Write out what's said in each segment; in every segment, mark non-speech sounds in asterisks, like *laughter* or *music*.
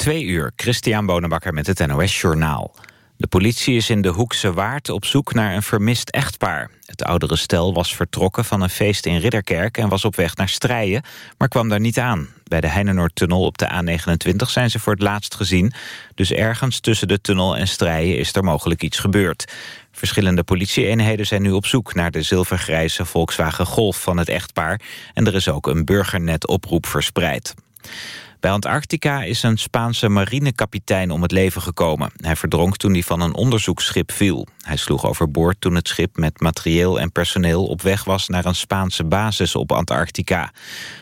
Twee uur, Christian Bonenbakker met het NOS Journaal. De politie is in de Hoekse Waard op zoek naar een vermist echtpaar. Het oudere stel was vertrokken van een feest in Ridderkerk... en was op weg naar Strijen, maar kwam daar niet aan. Bij de Heinenoordtunnel op de A29 zijn ze voor het laatst gezien... dus ergens tussen de tunnel en Strijen is er mogelijk iets gebeurd. Verschillende politieeenheden zijn nu op zoek... naar de zilvergrijze Volkswagen Golf van het echtpaar... en er is ook een burgernet-oproep verspreid. Bij Antarctica is een Spaanse marinekapitein om het leven gekomen. Hij verdronk toen hij van een onderzoeksschip viel. Hij sloeg overboord toen het schip met materieel en personeel op weg was naar een Spaanse basis op Antarctica.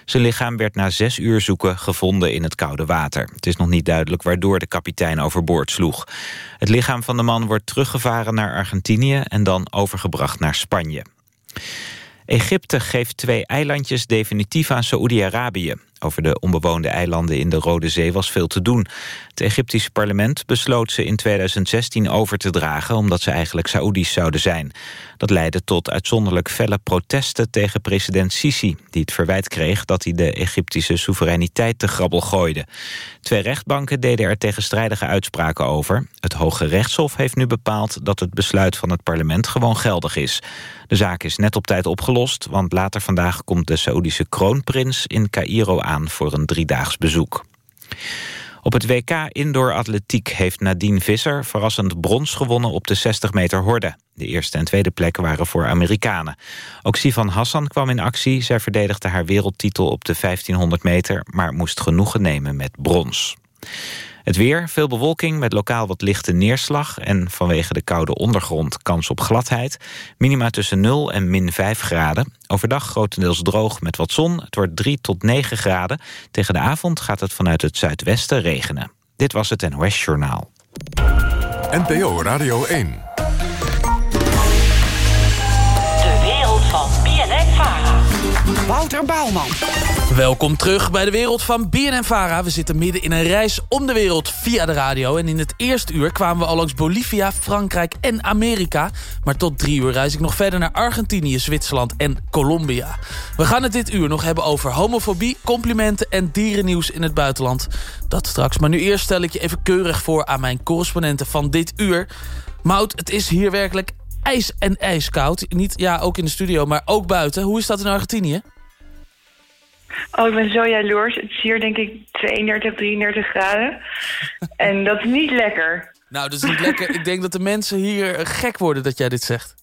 Zijn lichaam werd na zes uur zoeken gevonden in het koude water. Het is nog niet duidelijk waardoor de kapitein overboord sloeg. Het lichaam van de man wordt teruggevaren naar Argentinië en dan overgebracht naar Spanje. Egypte geeft twee eilandjes definitief aan Saoedi-Arabië. Over de onbewoonde eilanden in de Rode Zee was veel te doen. Het Egyptische parlement besloot ze in 2016 over te dragen... omdat ze eigenlijk Saoedi's zouden zijn. Dat leidde tot uitzonderlijk felle protesten tegen president Sisi... die het verwijt kreeg dat hij de Egyptische soevereiniteit te grabbel gooide. Twee rechtbanken deden er tegenstrijdige uitspraken over. Het Hoge Rechtshof heeft nu bepaald dat het besluit van het parlement gewoon geldig is. De zaak is net op tijd opgelost, want later vandaag komt de Saoedische kroonprins in Cairo aan voor een driedaags bezoek. Op het WK Indoor Atletiek heeft Nadine Visser verrassend brons gewonnen op de 60 meter horde. De eerste en tweede plek waren voor Amerikanen. Ook Sivan Hassan kwam in actie. Zij verdedigde haar wereldtitel op de 1500 meter, maar moest genoegen nemen met brons. Het weer, veel bewolking met lokaal wat lichte neerslag... en vanwege de koude ondergrond kans op gladheid. Minima tussen 0 en min 5 graden. Overdag grotendeels droog met wat zon. Het wordt 3 tot 9 graden. Tegen de avond gaat het vanuit het zuidwesten regenen. Dit was het NOS Journaal. NPO Radio 1. De wereld van BNN Vara. Wouter Bouwman. Welkom terug bij de wereld van BNN Vara. We zitten midden in een reis om de wereld via de radio. En in het eerste uur kwamen we al langs Bolivia, Frankrijk en Amerika. Maar tot drie uur reis ik nog verder naar Argentinië, Zwitserland en Colombia. We gaan het dit uur nog hebben over homofobie, complimenten en dierennieuws in het buitenland. Dat straks. Maar nu eerst stel ik je even keurig voor aan mijn correspondenten van dit uur. Mout, het is hier werkelijk ijs en ijskoud. Niet, ja, ook in de studio, maar ook buiten. Hoe is dat in Argentinië? Oh, ik ben zo jaloers. Het is hier denk ik 32, 33 graden. *laughs* en dat is niet lekker. Nou, dat is niet lekker. Ik denk dat de mensen hier gek worden dat jij dit zegt.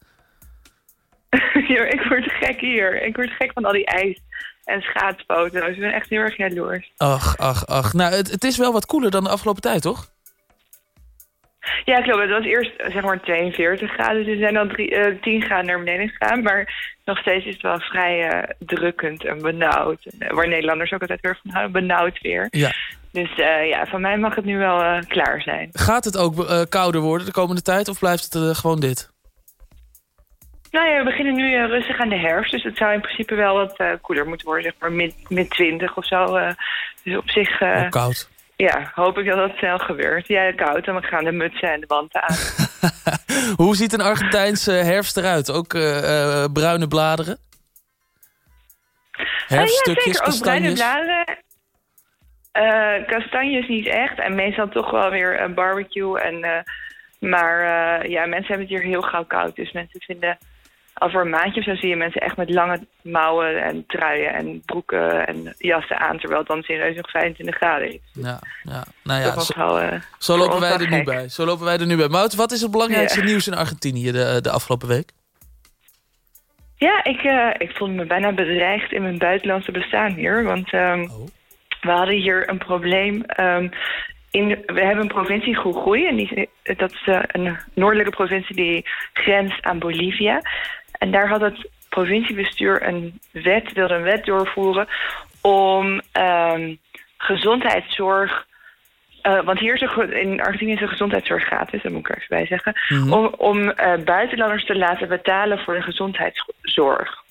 *laughs* ja, ik word gek hier. Ik word gek van al die ijs en schaatsfoto's. Ik ben echt heel erg jaloers. Ach, ach, ach. Nou, het, het is wel wat koeler dan de afgelopen tijd, toch? Ja, klopt. Het was eerst zeg maar 42 graden. Dus er zijn dan drie, eh, 10 graden naar beneden gegaan. Maar nog steeds is het wel vrij eh, drukkend en benauwd. En, eh, waar Nederlanders ook altijd weer van houden, benauwd weer. Ja. Dus eh, ja, van mij mag het nu wel klaar zijn. Gaat het ook kouder worden de komende tijd of blijft het gewoon dit? Nou ja, we beginnen nu rustig aan de herfst. Dus het zou in principe wel wat koeler moeten worden. Zeg maar mid, mid 20 of zo. dus op zich... koud. Ja, hoop ik dat dat snel gebeurt. Ja, koud. En we gaan de mutsen en de wanten aan. *laughs* Hoe ziet een Argentijnse *laughs* herfst eruit? Ook eh, eh, bruine bladeren? Herfststukjes, Eh, ja, zeker. Ook bruine kastanjes? bladeren. Kastanjes niet echt. En meestal toch wel weer een barbecue. En, maar ja, mensen hebben het hier heel gauw koud. Dus mensen vinden... Al voor een maandje of zo zie je mensen echt met lange mouwen en truien en broeken en jassen aan. Terwijl het dan serieus nog 25 graden is. Ja, ja. Nou ja, zo, wel, eh, zo lopen wij er nu bij. Zo lopen wij er nu bij. Mout, wat is het belangrijkste Ja. nieuws in Argentinië de, de afgelopen week? Ja, ik, eh, ik voelde me bijna bedreigd in mijn buitenlandse bestaan hier. Want ehm, Oh. we hadden hier een probleem. ehm, in, we hebben een provincie Jujuy. En die, dat is eh, een noordelijke provincie die grenst aan Bolivia. En daar had het provinciebestuur een wet, wilde een wet doorvoeren... om ehm, gezondheidszorg... eh, want hier is de, in Argentinië is de gezondheidszorg gratis, dat moet ik er even bij zeggen. Mhm. Om, om eh, buitenlanders te laten betalen voor de gezondheidszorg.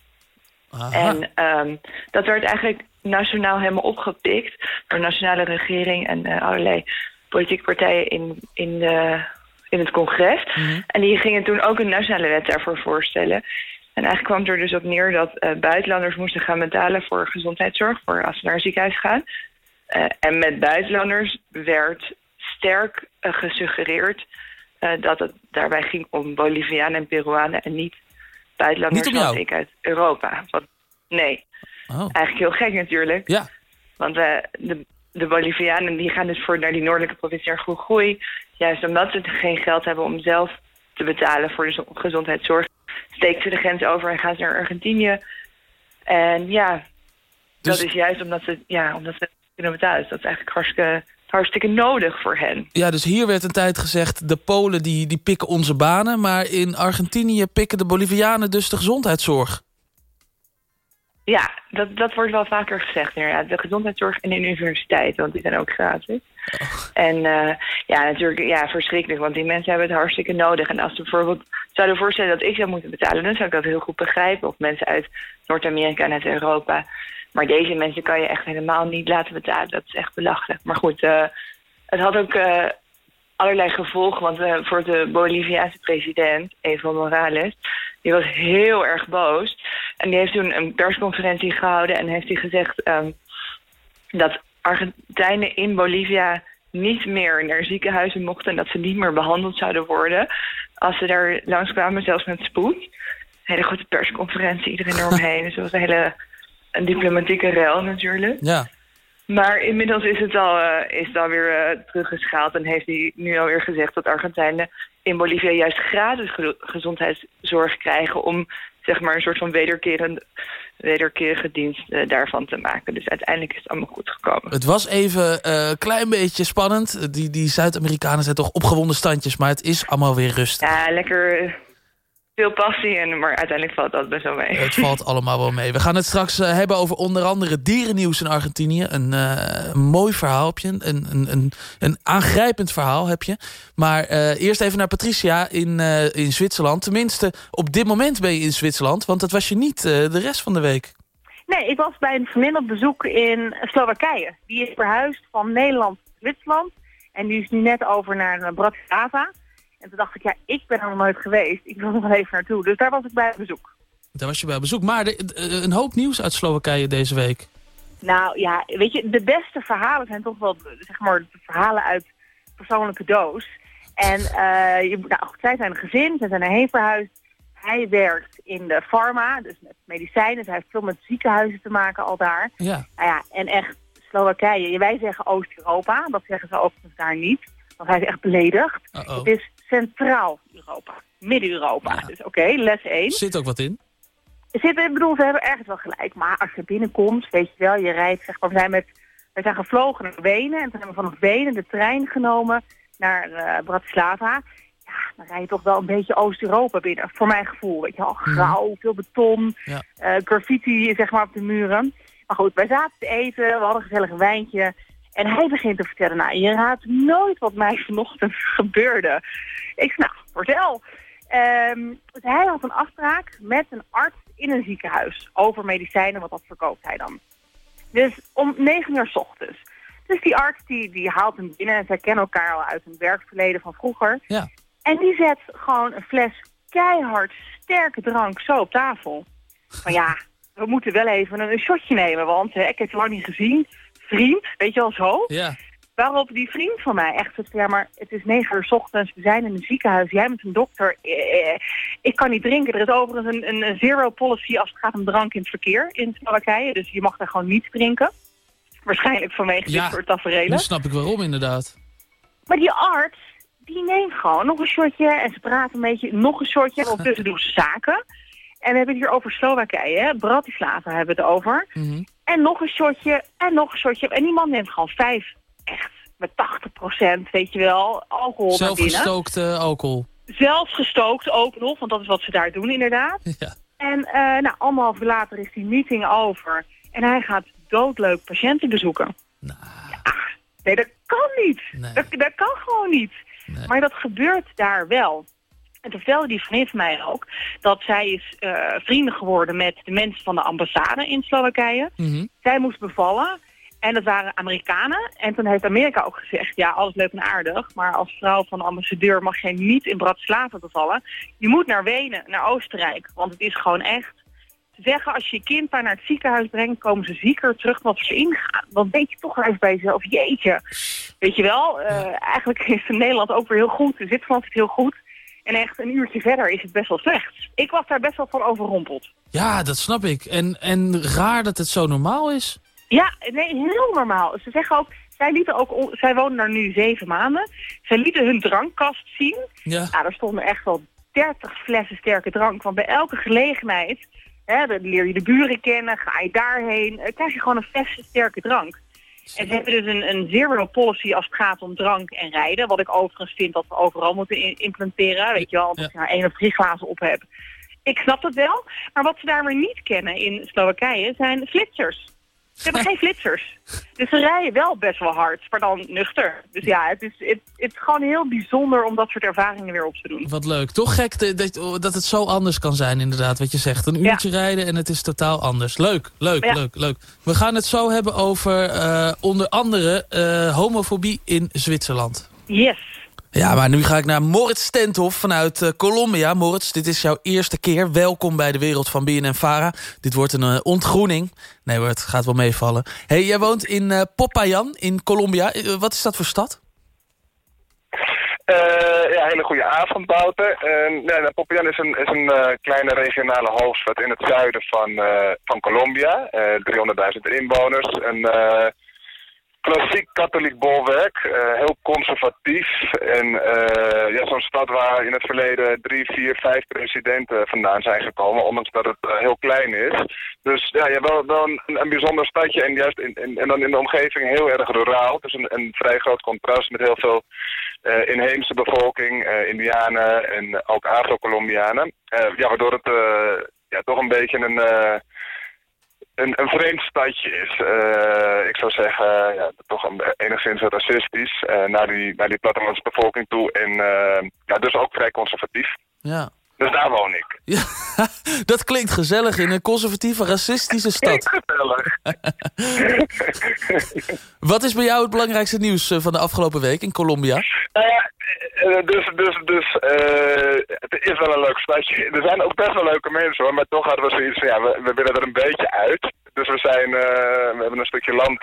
Aha. En ehm, dat werd eigenlijk nationaal helemaal opgepikt door de nationale regering en eh, allerlei politieke partijen in, in, de, in het congres. Mhm. En die gingen toen ook een nationale wet daarvoor voorstellen. En eigenlijk kwam het er dus op neer dat eh, buitenlanders moesten gaan betalen voor gezondheidszorg, voor als ze naar een ziekenhuis gaan. Eh, en met buitenlanders werd sterk eh, gesuggereerd dat het daarbij ging om Bolivianen en Peruanen en niet buitenlanders Niet ik uit Europa. Want, nee, Oh. eigenlijk heel gek natuurlijk. Ja, Want de, de Bolivianen die gaan dus voor naar die noordelijke provincie naar Goegoei. Juist omdat ze geen geld hebben om zelf te betalen voor de zo- gezondheidszorg. Steken ze de grens over en gaan ze naar Argentinië. En ja, Dus- dat is juist omdat ze, ja, omdat ze kunnen betalen. Dus dat is eigenlijk hartstikke, hartstikke nodig voor hen. ja, dus hier werd een tijd gezegd... de Polen die, die pikken onze banen... maar in Argentinië pikken de Bolivianen dus de gezondheidszorg. Ja, dat, dat wordt wel vaker gezegd. inderdaad. De gezondheidszorg en de universiteit, want die zijn ook gratis. En eh, ja, natuurlijk, ja, verschrikkelijk, want die mensen hebben het hartstikke nodig. En als ze bijvoorbeeld zouden voorstellen dat ik zou moeten betalen, dan zou ik dat heel goed begrijpen. Of mensen uit Noord-Amerika en uit Europa. Maar deze mensen kan je echt helemaal niet laten betalen. Dat is echt belachelijk. Maar goed, eh, het had ook eh, allerlei gevolgen. Want voor de Boliviaanse president, Evo Morales, die was heel erg boos. En die heeft toen een persconferentie gehouden en heeft hij gezegd ehm, dat Argentijnen in Bolivia niet meer naar ziekenhuizen mochten en dat ze niet meer behandeld zouden worden als ze daar langskwamen, zelfs met spoed. Een hele grote persconferentie, iedereen eromheen. *laughs* dus dat was een hele een diplomatieke rel natuurlijk. Ja, Maar inmiddels is het al, eh, is het alweer eh, teruggeschaald en heeft hij nu alweer gezegd dat Argentijnen in Bolivia juist gratis ge- gezondheidszorg krijgen om zeg maar een soort van wederkerende, wederkerige dienst eh, daarvan te maken. Dus uiteindelijk is het allemaal goed gekomen. het was even eh, een klein beetje spannend. Die, die Zuid-Amerikanen zijn toch opgewonden standjes... maar het is allemaal weer rustig. Ja, lekker eh, veel passie, en, maar uiteindelijk valt dat best wel mee. Het valt allemaal wel mee. We gaan het straks eh, hebben over onder andere dierennieuws in Argentinië. Een, eh, mooi verhaal heb je. Een, een, een, een aangrijpend verhaal heb je. Maar eh, eerst even naar Patricia in, eh, in Zwitserland. Tenminste, op dit moment ben je in Zwitserland. Want dat was je niet eh, de rest van de week. Nee, ik was bij een vriendin op bezoek in Slowakije. Die is verhuisd van Nederland naar Zwitserland. En die is nu net over naar Bratislava. En toen dacht ik, ja, ik ben er nog nooit geweest. Ik wil er nog even naartoe. Dus daar was ik bij op bezoek. Daar was je bij bezoek. Maar de- eh, een hoop nieuws uit Slowakije deze week. Nou ja, weet je, de beste verhalen zijn toch wel, zeg maar, de verhalen uit persoonlijke doos. En eh, je, nou, zij zijn een gezin, zij zijn erheen verhuisd. Hij werkt in de pharma, dus met medicijnen. Dus hij heeft veel met ziekenhuizen te maken al daar. Ja, Nou ja, en echt Slowakije. Wij zeggen Oost-Europa, dat zeggen ze overigens daar niet. Want hij is echt beledigd. Het is Centraal-Europa, Midden-Europa. Ja. Dus oké, les 1. zit ook wat in. Zit, ik bedoel, ze hebben ergens wel gelijk. Maar als je binnenkomt, weet je wel, je rijdt, zeg maar, we zijn, met, we zijn gevlogen naar Wenen. En toen hebben we vanaf Wenen de trein genomen naar eh, Bratislava. Ja, dan rij je toch wel een beetje Oost-Europa binnen, voor mijn gevoel. Weet je wel, grauw, veel beton, Ja. eh, graffiti, zeg maar, op de muren. Maar goed, wij zaten te eten, we hadden een gezellig wijntje. En hij begint te vertellen, nou, je raadt nooit wat mij vanochtend *laughs* gebeurde. Ik zeg, nou, vertel. Ehm, dus hij had een afspraak met een arts in een ziekenhuis over medicijnen, want dat verkoopt hij dan. Dus om negen uur s ochtends. Dus die arts die, die haalt hem binnen en zij kennen elkaar al uit een werkverleden van vroeger. Ja. En die zet gewoon een fles keihard sterke drank zo op tafel. Van ja, we moeten wel even een, een shotje nemen, want hè, ik heb je lang niet gezien. Vriend, weet je wel zo? Ja, Waarop die vriend van mij echt zegt, ja, maar het is negen uur 's ochtends, we zijn in een ziekenhuis, jij bent een dokter, eh, ik kan niet drinken. Er is overigens een, een, zero policy als het gaat om drank in het verkeer in Slowakije, dus je mag daar gewoon niet drinken. Waarschijnlijk vanwege Ja, dit soort tafereelen. snap ik waarom inderdaad. Maar die arts, die neemt gewoon nog een shotje en ze praten een beetje, nog een shotje. En ondertussen *laughs* doen ze zaken. En we hebben het hier over Slowakije? Bratislava hebben we het over. Mhm. En nog een shotje, en nog een shotje. En die man neemt gewoon vijf, echt, met 80% weet je wel, alcohol. Zelfgestookte alcohol. Zelfs gestookt ook nog, want dat is wat ze daar doen inderdaad. *laughs* Ja. En eh nou, anderhalf uur later is die meeting over. En hij gaat doodleuk patiënten bezoeken. Nou, Nee, dat kan niet. Nee. Dat, dat kan gewoon niet. Nee. Maar dat gebeurt daar wel. En toen vertelde die vriendin van mij ook dat zij is eh, vrienden geworden met de mensen van de ambassade in Slowakije. mhm. Zij moest bevallen en dat waren Amerikanen. En toen heeft Amerika ook gezegd, ja, alles leuk en aardig, maar als vrouw van de ambassadeur mag jij niet in Bratislava bevallen. Je moet naar Wenen, naar Oostenrijk, want het is gewoon echt... Ze zeggen, als je je kind daar naar het ziekenhuis brengt, komen ze zieker terug dan ze ingaan. Dan denk je toch wel even bij jezelf, jeetje. Weet je wel, eh, eigenlijk is Nederland ook weer heel goed. Zwitserland is heel goed. En echt een uurtje verder is het best wel slecht. Ik was daar best wel van overrompeld. Ja, dat snap ik. En, en raar dat het zo normaal is. Ja, nee, heel normaal. Ze zeggen ook, zij, lieten ook, zij wonen daar nu zeven maanden. Zij lieten hun drankkast zien. Ja. Ja, daar stonden echt wel 30 flessen sterke drank. Want bij elke gelegenheid, hè, dan leer je de buren kennen, ga je daarheen, eh, krijg je gewoon een fles sterke drank. En ze hebben dus een, een zero policy als het gaat om drank en rijden. Wat ik overigens vind dat we overal moeten implementeren. Weet je wel, als je nou één of drie glazen op hebt. Ik snap dat wel. Maar wat ze daar weer niet kennen in Slowakije zijn flitsers. Ze hebben geen flitsers. Dus ze rijden wel best wel hard, maar dan nuchter. Dus ja, het is, het, het is gewoon heel bijzonder om dat soort ervaringen weer op te doen. Wat leuk. Toch gek de- dat, dat het zo anders kan zijn inderdaad, wat je zegt. Een Ja. uurtje rijden en het is totaal anders. Leuk, leuk, Ja. leuk, leuk. We gaan het zo hebben over eh, onder andere eh, homofobie in Zwitserland. Yes. Ja, maar nu ga ik naar Moritz Stenthoff vanuit eh, Colombia. Moritz, dit is jouw eerste keer. Welkom bij de wereld van BNN-Vara. Dit wordt een eh, ontgroening. Nee hoor, het gaat wel meevallen. hey, jij woont in eh Popayan in Colombia. Wat is dat voor stad? Ja, hele goede avond. Uh, nee, nou, Popayan is een, is een kleine regionale hoofdstad in het zuiden van, van Colombia. Eh 300.000 inwoners. Een klassiek katholiek bolwerk. eh, heel conservatief. En eh, ja, zo'n stad waar in het verleden drie, vier, vijf presidenten vandaan zijn gekomen. Ondanks dat het eh, heel klein is. Dus ja, ja wel, een, een bijzonder stadje. En juist in, in, en dan in de omgeving heel erg ruraal. Dus een, een vrij groot contrast met heel veel inheemse bevolking, Indianen en ook Afro-Colombianen. Ja, waardoor het ja, toch een beetje een, een, een vreemd stadje is. Eh, ik zou zeggen, ja, toch een, enigszins racistisch eh, naar, die, naar die plattelandsbevolking toe. En eh, ja, dus ook vrij conservatief. Ja. Dus daar woon ik. *laughs* ja, dat klinkt gezellig in een conservatieve, racistische stad. Gezellig. *laughs* Wat is bij jou het belangrijkste nieuws eh, van de afgelopen week in Colombia? Nou ja, eh, dus, dus, dus eh, het is wel een leuk stadje. Er zijn ook best wel leuke mensen hoor, maar toch hadden we zoiets van ja, we, we willen er een beetje uit. Dus we zijn, eh, we hebben een stukje land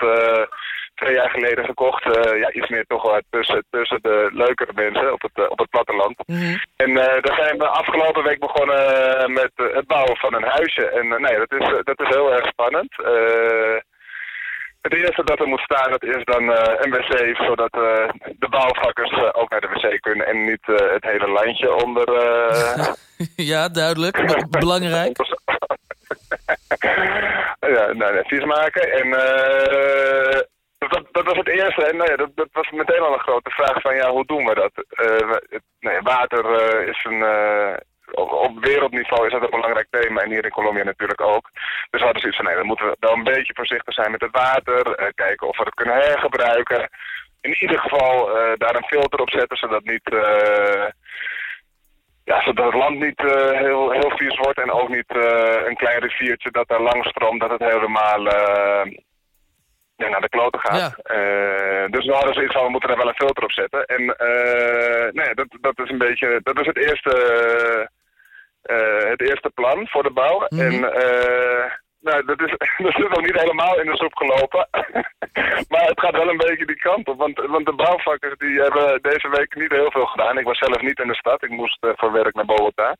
twee jaar geleden gekocht. eh, ja, iets meer toch wel tussen, tussen de leukere mensen op het, eh, op het platteland. En eh daar zijn we afgelopen week begonnen met het bouwen van een huisje. En nee, dat is, dat is heel erg spannend. Het eerste dat er moet staan, dat is dan eh, een wc, zodat de bouwvakkers ook naar de wc kunnen en niet het hele landje onder... *laughs* ja, duidelijk. Be- belangrijk. *laughs* ja, nee, vies maken. En dat, dat was het eerste. En nou ja, dat, was meteen al een grote vraag van ja, hoe doen we dat? Eh, nee, water eh, is een... eh, op, op wereldniveau is dat een belangrijk thema en hier in Colombia natuurlijk ook. Dus we hadden zoiets van, nee, dan moeten we wel een beetje voorzichtig zijn met het water. kijken of we het kunnen hergebruiken. In ieder geval daar een filter op zetten, zodat niet... eh, ja, zodat het land niet heel, heel vies wordt en ook niet een klein riviertje dat daar langs stroomt, dat het helemaal ja, naar de kloten gaat. Ja. Eh, dus we hadden zoiets van, we moeten daar wel een filter op zetten. En eh, nee, dat, dat is een beetje, dat is het eerste, eh, het eerste plan voor de bouw. Mhm. En nou, dat is, *laughs* dat is nog niet helemaal in de soep gelopen. *laughs* maar het gaat wel een beetje die kant op. Want, want de bouwvakkers die hebben deze week niet heel veel gedaan. Ik was zelf niet in de stad. Ik moest voor werk naar Bogota.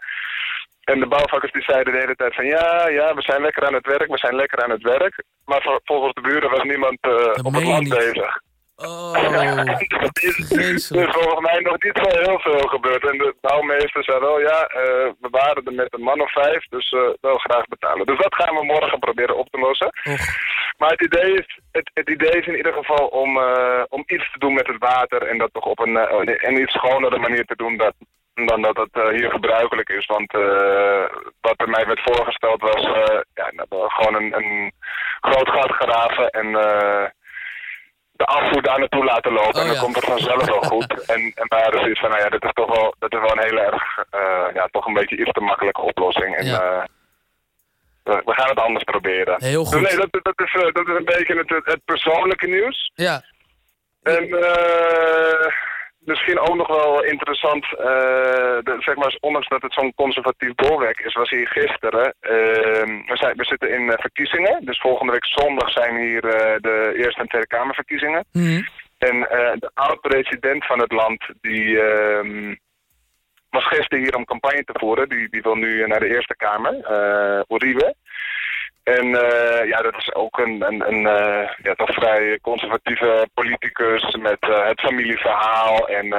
En de bouwvakkers die zeiden de hele tijd van ja, ja, we zijn lekker aan het werk, we zijn lekker aan het werk. Maar vol- volgens de buren was niemand eh, op het land bezig. Oh, *laughs* is dus volgens mij nog niet zo heel veel gebeurd. En de bouwmeester zei wel, ja, eh, we waren er met een man of vijf, dus eh, wel graag betalen. Dus dat gaan we morgen proberen op te lossen. Och. Maar het idee is, het, het idee is in ieder geval om, om iets te doen met het water en dat toch op een, een iets schonere manier te doen dat, dan dat het eh, hier gebruikelijk is. Want eh, wat er mij werd voorgesteld was eh, ja, dat we gewoon een, een groot gat graven en de afvoer daar naartoe laten lopen. Oh, en dan ja. komt het vanzelf wel goed. *laughs* en, en wij hadden zoiets van, nou ja, dit is toch wel, dat is wel een hele erg, ja, toch een beetje iets te makkelijke oplossing. En, Ja. we, we gaan het anders proberen. Heel goed. Dus nee, dat, dat, is, dat is een beetje het, het, het persoonlijke nieuws. Ja, En eh, misschien ook nog wel interessant, eh, de, zeg maar, ondanks dat het zo'n conservatief bolwerk is, was hier gisteren. eh, we, zijn, we zitten in eh, verkiezingen, dus volgende week zondag zijn hier eh, de Eerste en Tweede Kamerverkiezingen. Mhm. En eh, de oud-president van het land, die ehm, was gisteren hier om campagne te voeren. Die, die wil nu naar de Eerste Kamer, Uribe. En uh, ja, dat is ook een, een, een uh, ja, toch vrij conservatieve politicus met uh, het familieverhaal en...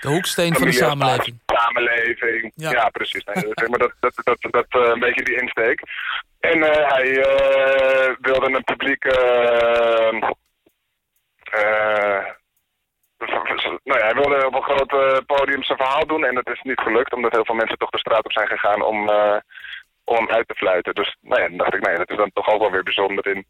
de hoeksteen van de samenleving. Samenleving, ja, ja precies. Nee, maar dat, dat, dat, dat een beetje die insteek. En hij wilde een publieke... nou ja, hij wilde op een groot podium zijn verhaal doen en dat is niet gelukt, omdat heel veel mensen toch de straat op zijn gegaan om om uit te fluiten. Dus nou ja, dan dacht ik, nee, dat is dan toch ook wel weer bijzonder in,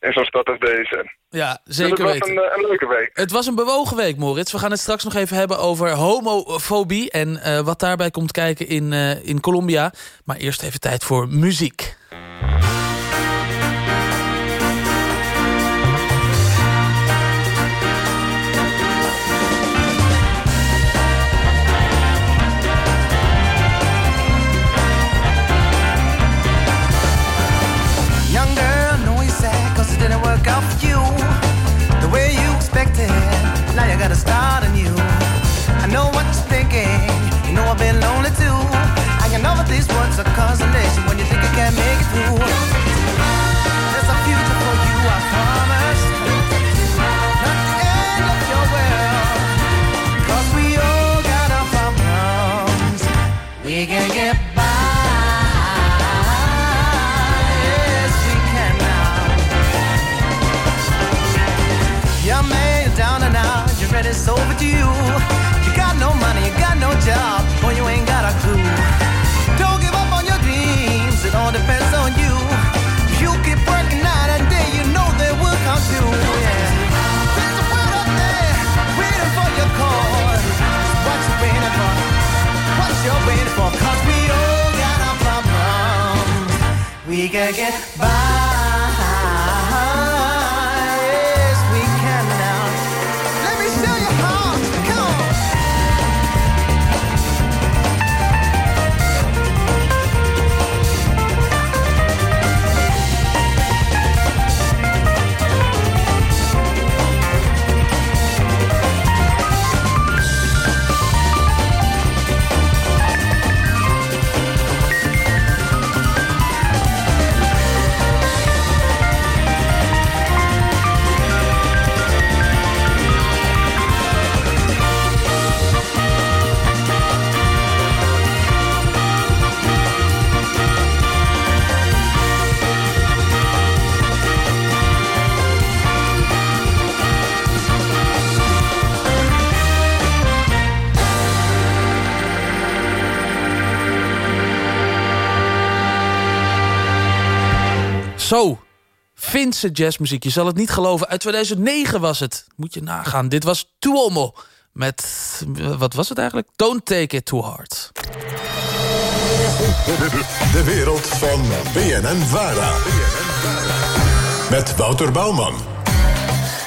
in zo'n stad als deze. Ja, zeker dus het was Een, eh, een, leuke week. Het was een bewogen week, Moritz. We gaan het straks nog even hebben over homofobie... en uh, wat daarbij komt kijken in, uh, in Colombia. Maar eerst even tijd voor muziek. Gotta start anew. I know what you're thinking. You know I've been lonely too. I can know that these words are consolation when you think you can't make it through. We can Zo, Finse jazzmuziek. Je zal het niet geloven. Uit 2009 was het. Moet je nagaan. Dit was Tuomo. Met, wat was het eigenlijk? Don't take it too hard. De wereld van BNN Vara. Met Wouter Bouwman.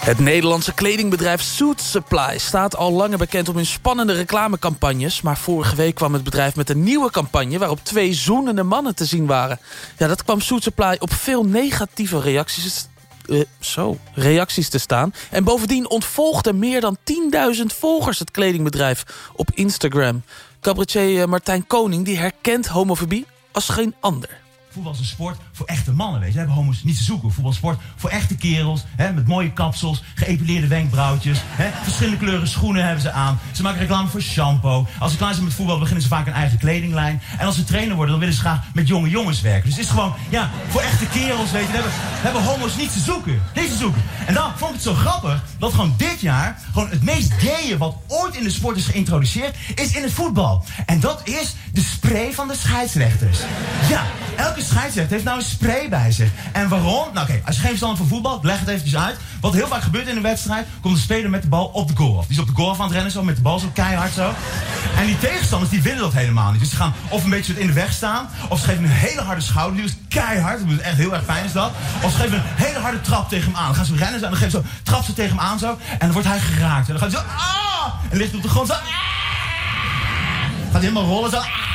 Het Nederlandse kledingbedrijf Suit Supply staat al langer bekend om hun spannende reclamecampagnes. Maar vorige week kwam het bedrijf met een nieuwe campagne waarop twee zoenende mannen te zien waren. Ja, dat kwam Suit Supply op veel negatieve reacties, uh, zo, reacties te staan. En bovendien ontvolgden meer dan 10.000 volgers het kledingbedrijf op Instagram. Cabaretier Martijn Koning die herkent homofobie als geen ander voetbal is een sport voor echte mannen, weet je. We hebben homo's niet te zoeken. Voetbal is sport voor echte kerels, hè, met mooie kapsels, geëpileerde wenkbrauwtjes. Hè, verschillende kleuren schoenen hebben ze aan. Ze maken reclame voor shampoo. Als ze klaar zijn met voetbal, beginnen ze vaak een eigen kledinglijn. En als ze trainer worden, dan willen ze graag met jonge jongens werken. Dus het is gewoon, ja, voor echte kerels, weet je. Hebben, hebben homo's niet te zoeken. Niet te zoeken. En dan vond ik het zo grappig dat gewoon dit jaar, gewoon het meest gaye wat ooit in de sport is geïntroduceerd, is in het voetbal. En dat is de spray van de scheidsrechters. Ja, elke scheidsrechter heeft nou een spray bij zich. En waarom? Nou oké, als je geen verstand van voetbal, leg het eventjes uit. Wat heel vaak gebeurt in een wedstrijd, komt de speler met de bal op de goal Die is op de goal af aan het rennen, zo met de bal zo keihard zo. En die tegenstanders die willen dat helemaal niet. Dus ze gaan of een beetje in de weg staan, of ze geven een hele harde schouder, die is keihard, dat is echt heel erg fijn is dat. Of ze geven een hele harde trap tegen hem aan. Dan gaan ze rennen en dan geven ze zo, trap ze tegen hem aan zo. En dan wordt hij geraakt. En dan gaat hij zo, ah! En ligt op de grond zo, ah! Gaat hij helemaal rollen zo, ah!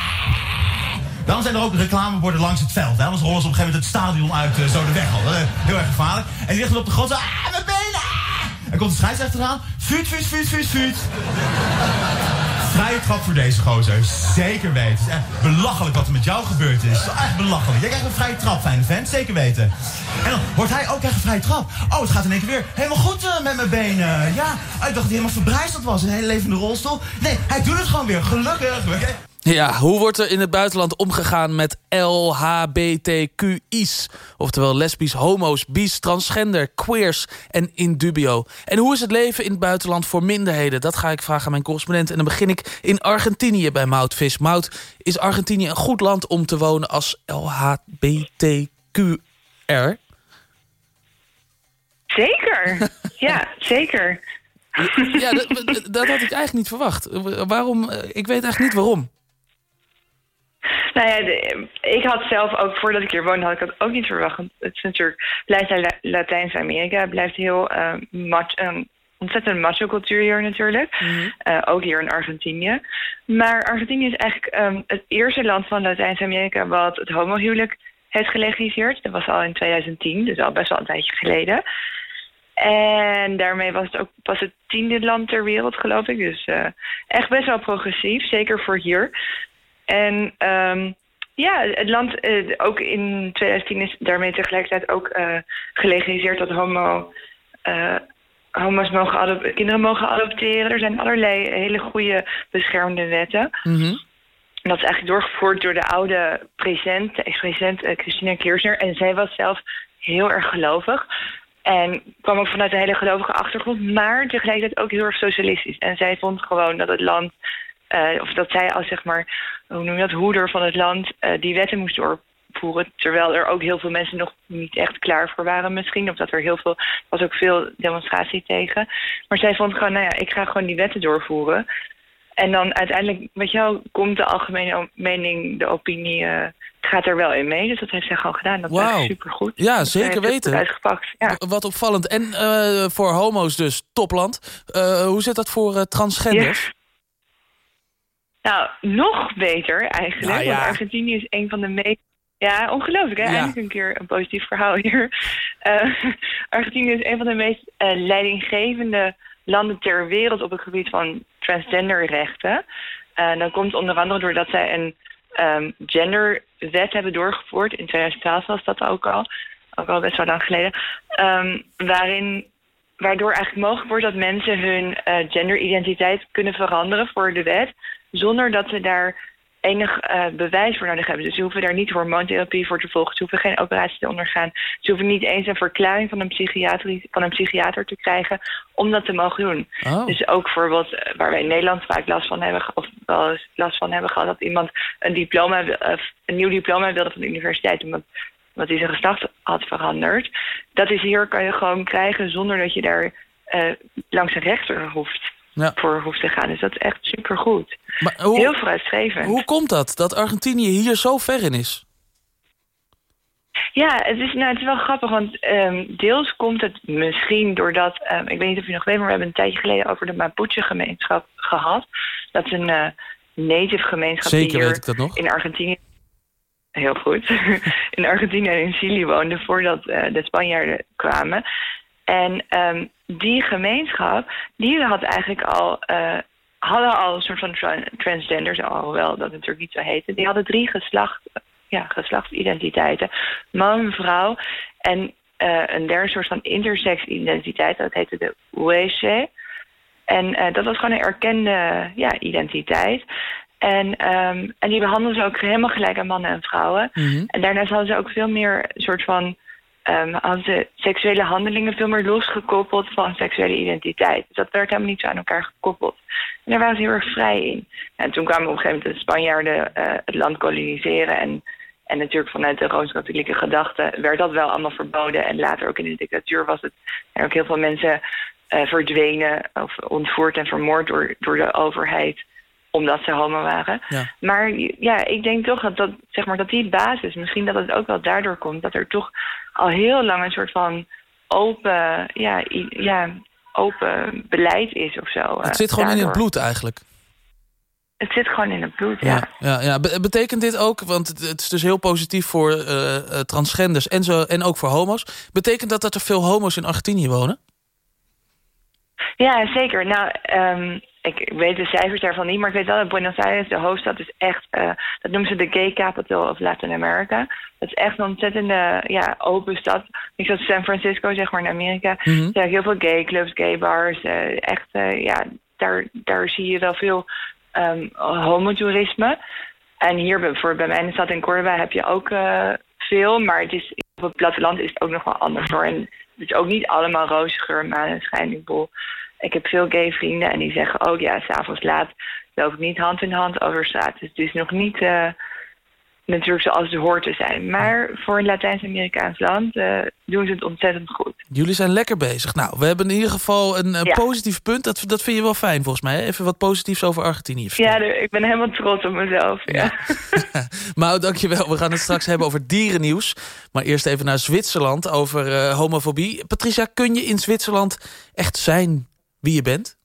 Daarom zijn er ook reclameborden langs het veld. Hè? Anders rollen ze op een gegeven moment het stadion uit eh, zo de weg al. Is heel erg gevaarlijk. En die ligt dan op de grond zo, ah, mijn benen! ah!" En komt de scheidsrechter aan. Vuut, vuut, vuut, vuut, vuut. Vrije trap voor deze gozer. Zeker weten. Echt belachelijk wat er met jou gebeurd is. Echt belachelijk. Jij krijgt een vrije trap, fijne vent. Zeker weten. En dan wordt hij ook echt een vrije trap. Oh, het gaat in één keer weer helemaal goed eh, met mijn benen. Ja, ik dacht dat hij helemaal verbrijzeld was. Een hele levende rolstoel. Nee, hij doet het gewoon weer. Gelukkig. Ja, hoe wordt er in het buitenland omgegaan met LHBTQI's? Oftewel lesbisch, homo's, bis, transgender, queers en in dubio. En hoe is het leven in het buitenland voor minderheden? Dat ga ik vragen aan mijn correspondent. En dan begin ik in Argentinië bij Mout Vis. Mout, is Argentinië een goed land om te wonen als LHBTQR? Zeker. *laughs* ja, zeker. Ja, dat, dat had ik eigenlijk niet verwacht. Waarom? Ik weet eigenlijk niet waarom. Nou ja, de- ik had zelf ook, voordat ik hier woonde, had ik dat ook niet verwacht. Want het is natuurlijk, blijft Latijns-Amerika, het blijft heel een ontzettend macho cultuur hier natuurlijk. Eh, ook hier in Argentinië. Maar Argentinië is eigenlijk ehm, het eerste land van Latijns-Amerika wat het homohuwelijk heeft gelegaliseerd. Dat was al in 2010, dus al best wel een tijdje geleden. En daarmee was het ook pas het tiende land ter wereld, geloof ik. Dus eh, echt best wel progressief, zeker voor hier. En ehm, ja, het land, eh, ook in 2010 is daarmee tegelijkertijd ook eh, gelegaliseerd dat homo, eh, homo's mogen kinderen mogen adopteren. Er zijn allerlei hele goede beschermende wetten. Mhm. En dat is eigenlijk doorgevoerd door de oude president, de ex-president Christina Kirchner. En zij was zelf heel erg gelovig. En kwam ook vanuit een hele gelovige achtergrond, maar tegelijkertijd ook heel erg socialistisch. En zij vond gewoon dat het land, of dat zij als zeg maar, hoe noem je dat, hoeder van het land, eh, die wetten moest doorvoeren. Terwijl er ook heel veel mensen nog niet echt klaar voor waren misschien. Of dat er heel veel, was ook veel demonstratie tegen. Maar zij vond gewoon, nou ja, ik ga gewoon die wetten doorvoeren. En dan uiteindelijk, weet je wel, komt de algemene mening, de opinie, eh, gaat er wel in mee. Dus dat heeft zij gewoon gedaan. Dat is Wauw. echt supergoed. Ja, zeker weten. uitgepakt. Ja. Wat opvallend. En eh, voor homo's dus, topland. Hoe zit dat voor transgenders? Nou, nog beter eigenlijk. Nou ja. Want Argentinië is een van de meest... Ja, ongelooflijk hè? Ja. Eindelijk een keer een positief verhaal hier. Argentinië is een van de meest leidinggevende landen ter wereld op het gebied van transgenderrechten. Eh dat komt onder andere doordat zij een ehm, genderwet hebben doorgevoerd. In 2012 was dat ook al. Ook al best wel lang geleden. Ehm, waarin waardoor eigenlijk mogelijk wordt dat mensen hun eh, genderidentiteit kunnen veranderen voor de wet, zonder dat ze daar enig eh, bewijs voor nodig hebben. Dus ze hoeven daar niet hormoontherapie voor te volgen, ze hoeven geen operatie te ondergaan, ze hoeven niet eens een verklaring van een, psychiatrie, van een psychiater te krijgen om dat te mogen doen. Oh. Dus ook bijvoorbeeld eh, waar wij in Nederland vaak last van hebben, of wel eens last van hebben gehad, dat iemand een diploma, eh, een nieuw diploma wilde van de universiteit, omdat omdat hij zijn geslacht had veranderd. Dat is hier kan je gewoon krijgen zonder dat je daar langs een rechter hoeft, Ja. voor hoeft te gaan. Dus dat is echt supergoed. Maar hoe, Heel vooruitstrevend. hoe komt dat, dat Argentinië hier zo ver in is? Ja, het is, nou, het is wel grappig, want ehm, deels komt het misschien doordat... ehm, ik weet niet of je nog weet, maar we hebben een tijdje geleden over de Mapuche-gemeenschap gehad. Dat is een eh, native gemeenschap die Zeker hier weet ik dat nog. in Argentinië... Heel goed. *laughs* in Argentinië en in Chili woonde voordat eh, de Spanjaarden kwamen. En ehm, die gemeenschap, die had eigenlijk al... eh, hadden al een soort van tra- transgenders, alhoewel dat natuurlijk niet zo heette. Die hadden drie geslacht, ja, geslachtsidentiteiten. Man, vrouw en eh, een derde soort van intersex-identiteit. Dat heette de UEC. En eh, dat was gewoon een erkende ja, identiteit. En, ehm, en die behandelden ze ook helemaal gelijk aan mannen en vrouwen. Mhm. En daarnaast hadden ze ook veel meer soort van... ehm, hadden ze seksuele handelingen veel meer losgekoppeld van seksuele identiteit. Dus dat werd helemaal niet zo aan elkaar gekoppeld. En daar waren ze heel erg vrij in. En toen kwamen op een gegeven moment de Spanjaarden eh, het land koloniseren. En, en natuurlijk vanuit de Rooms-Katholieke gedachte werd dat wel allemaal verboden. En later ook in de dictatuur was het er ook heel veel mensen eh, verdwenen of ontvoerd en vermoord door, door de overheid omdat ze homo waren. Ja. Maar ja, ik denk toch dat, dat, zeg maar, dat die basis, misschien dat het ook wel daardoor komt, dat er toch al heel lang een soort van open, ja, ja, open beleid is of zo. Het eh, zit gewoon in het bloed eigenlijk. het zit gewoon in het bloed, ja. Ja, ja. Be- betekent dit ook, want het, het is dus heel positief voor eh, eh, transgenders en, zo, en ook voor homo's. Betekent dat dat er veel homo's in Argentinië wonen? Ja, zeker. Nou, ehm, ik, ik weet de cijfers daarvan niet, maar ik weet wel dat Buenos Aires, de hoofdstad, is echt, eh, dat noemen ze de gay capital of Latin America. Dat is echt een ontzettende ja, open stad. Niet zoals San Francisco, zeg maar, in Amerika. Er zijn heel veel gay clubs, gay bars. eh, echt, eh, ja, daar, daar zie je wel veel um, homotoerisme. En hier bijvoorbeeld bij mij in de stad in Córdoba heb je ook veel, maar het is, op het platteland is het ook nog wel anders hoor. En het is ook niet allemaal roze geur, maneschijn. Ik bedoel, ik heb veel gay vrienden en die zeggen ook, ja, s'avonds laat loop ik niet hand in hand over straat. Dus het is nog niet eh, natuurlijk zoals het hoort te zijn. Maar voor een Latijns-Amerikaans land eh, doen ze het ontzettend goed. Jullie zijn lekker bezig. Nou, we hebben in ieder geval een, eh, Ja. positief punt. Dat, dat vind je wel fijn volgens mij. hè? Even wat positiefs over Argentinië. Ja, ik ben helemaal trots op mezelf. Ja. *laughs* Mao, dankjewel. We gaan het straks hebben over dierennieuws. Maar eerst even naar Zwitserland over eh, homofobie. Patricia, kun je in Zwitserland echt zijn wie je bent?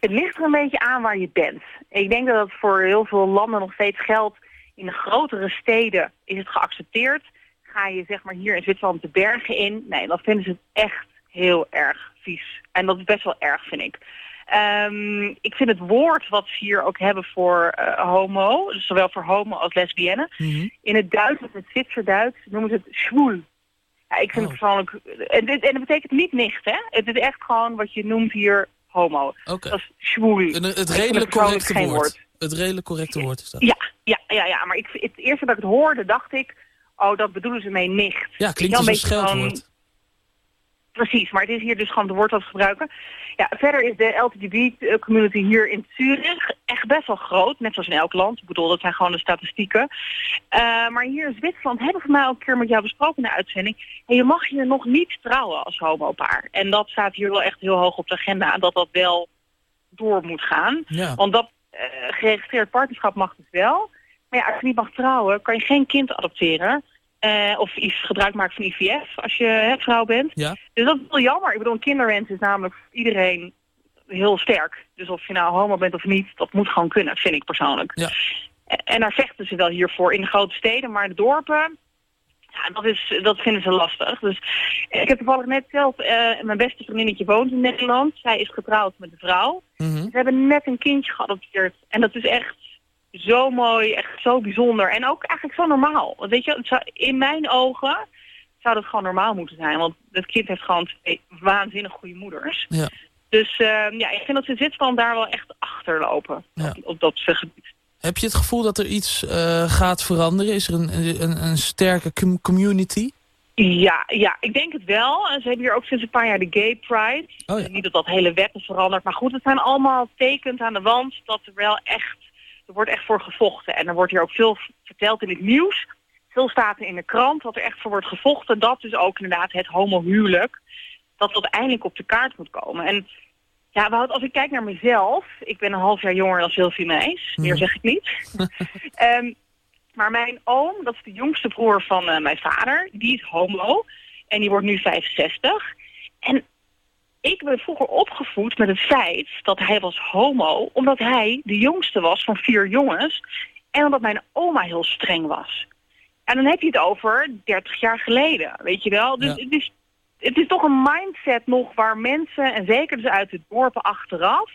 Het ligt er een beetje aan waar je bent. Ik denk dat het voor heel veel landen nog steeds geldt. In de grotere steden is het geaccepteerd. Ga je zeg maar hier in Zwitserland de bergen in, nee, dan vinden ze het echt heel erg vies. En dat is best wel erg, vind ik. Ehm, ik vind het woord wat ze hier ook hebben voor eh, homo, dus zowel voor homo als lesbienne, in het Duits, of het Zwitserduits, noemen ze het schwoel. Ja, ik vind het persoonlijk... En, dit, en dat betekent niet nicht, hè? Het is echt gewoon wat je noemt hier homo. Dat is schwoel. Een, het vind redelijk correcte geen woord. Het redelijk correcte woord is dat. Ja, ja, ja, ja. Maar ik, het eerste dat ik het hoorde, dacht ik... Oh, dat bedoelen ze mee nicht. Ja, klinkt als een scheldwoord. Precies, maar het is hier dus gewoon het woord dat gebruiken. Ja, verder is de LGTB-community hier in Zurich echt best wel groot. Net zoals in elk land. Ik bedoel, dat zijn gewoon de statistieken. Eh, maar hier in Zwitserland hebben we voor mij al een keer met jou besproken in de uitzending. En je mag hier nog niet trouwen als homopaar. En dat staat hier wel echt heel hoog op de agenda. Dat dat wel door moet gaan. Ja. Want dat geregistreerd partnerschap mag dus wel. Maar ja, als je niet mag trouwen, kan je geen kind adopteren. Eh, of iets gebruik maken van IVF als je hè, vrouw bent. Ja. Dus dat is wel jammer. Ik bedoel, een kinderwens is namelijk voor iedereen heel sterk. Dus of je nou homo bent of niet, dat moet gewoon kunnen, vind ik persoonlijk. Ja. En- daar vechten ze wel hiervoor in de grote steden, maar de dorpen, ja, dat, is, dat vinden ze lastig. Dus ik heb toevallig net zelf, eh, mijn beste vriendinnetje woont in Nederland. Zij is getrouwd met een vrouw. Mhm. Ze hebben net een kindje geadopteerd. En dat is echt zo mooi, echt zo bijzonder. En ook eigenlijk zo normaal. Want weet je, zou, in mijn ogen zou dat gewoon normaal moeten zijn. Want het kind heeft gewoon twee waanzinnig goede moeders. Ja. Dus eh, ja, ik vind dat ze in Zwitserland daar wel echt achterlopen. Ja. Op, op dat gebied. Heb je het gevoel dat er iets eh, gaat veranderen? Is er een, een, een sterke com- community? Ja, ja, ik denk het wel. En ze hebben hier ook sinds een paar jaar de Gay Pride. Oh ja. Niet dat dat hele wet is veranderd. Maar goed, het zijn allemaal tekens aan de wand dat er wel echt... Er wordt echt voor gevochten. En er wordt hier ook veel verteld in het nieuws. Veel staat er in de krant dat er echt voor wordt gevochten. Dat dus ook inderdaad het homohuwelijk... dat dat eindelijk op de kaart moet komen. En ja, Wout, als ik kijk naar mezelf... Ik ben een half jaar jonger dan Sylvie Meis. Meer zeg ik niet. *laughs* Ehm, maar mijn oom, dat is de jongste broer van eh, mijn vader, die is homo. En die wordt nu 65. En ik ben vroeger opgevoed met het feit dat hij was homo... omdat hij de jongste was van vier jongens... en omdat mijn oma heel streng was. En dan heb je het over 30 jaar geleden, weet je wel. Dus Ja. het, is, het is toch een mindset nog waar mensen... en zeker dus uit de dorpen achteraf...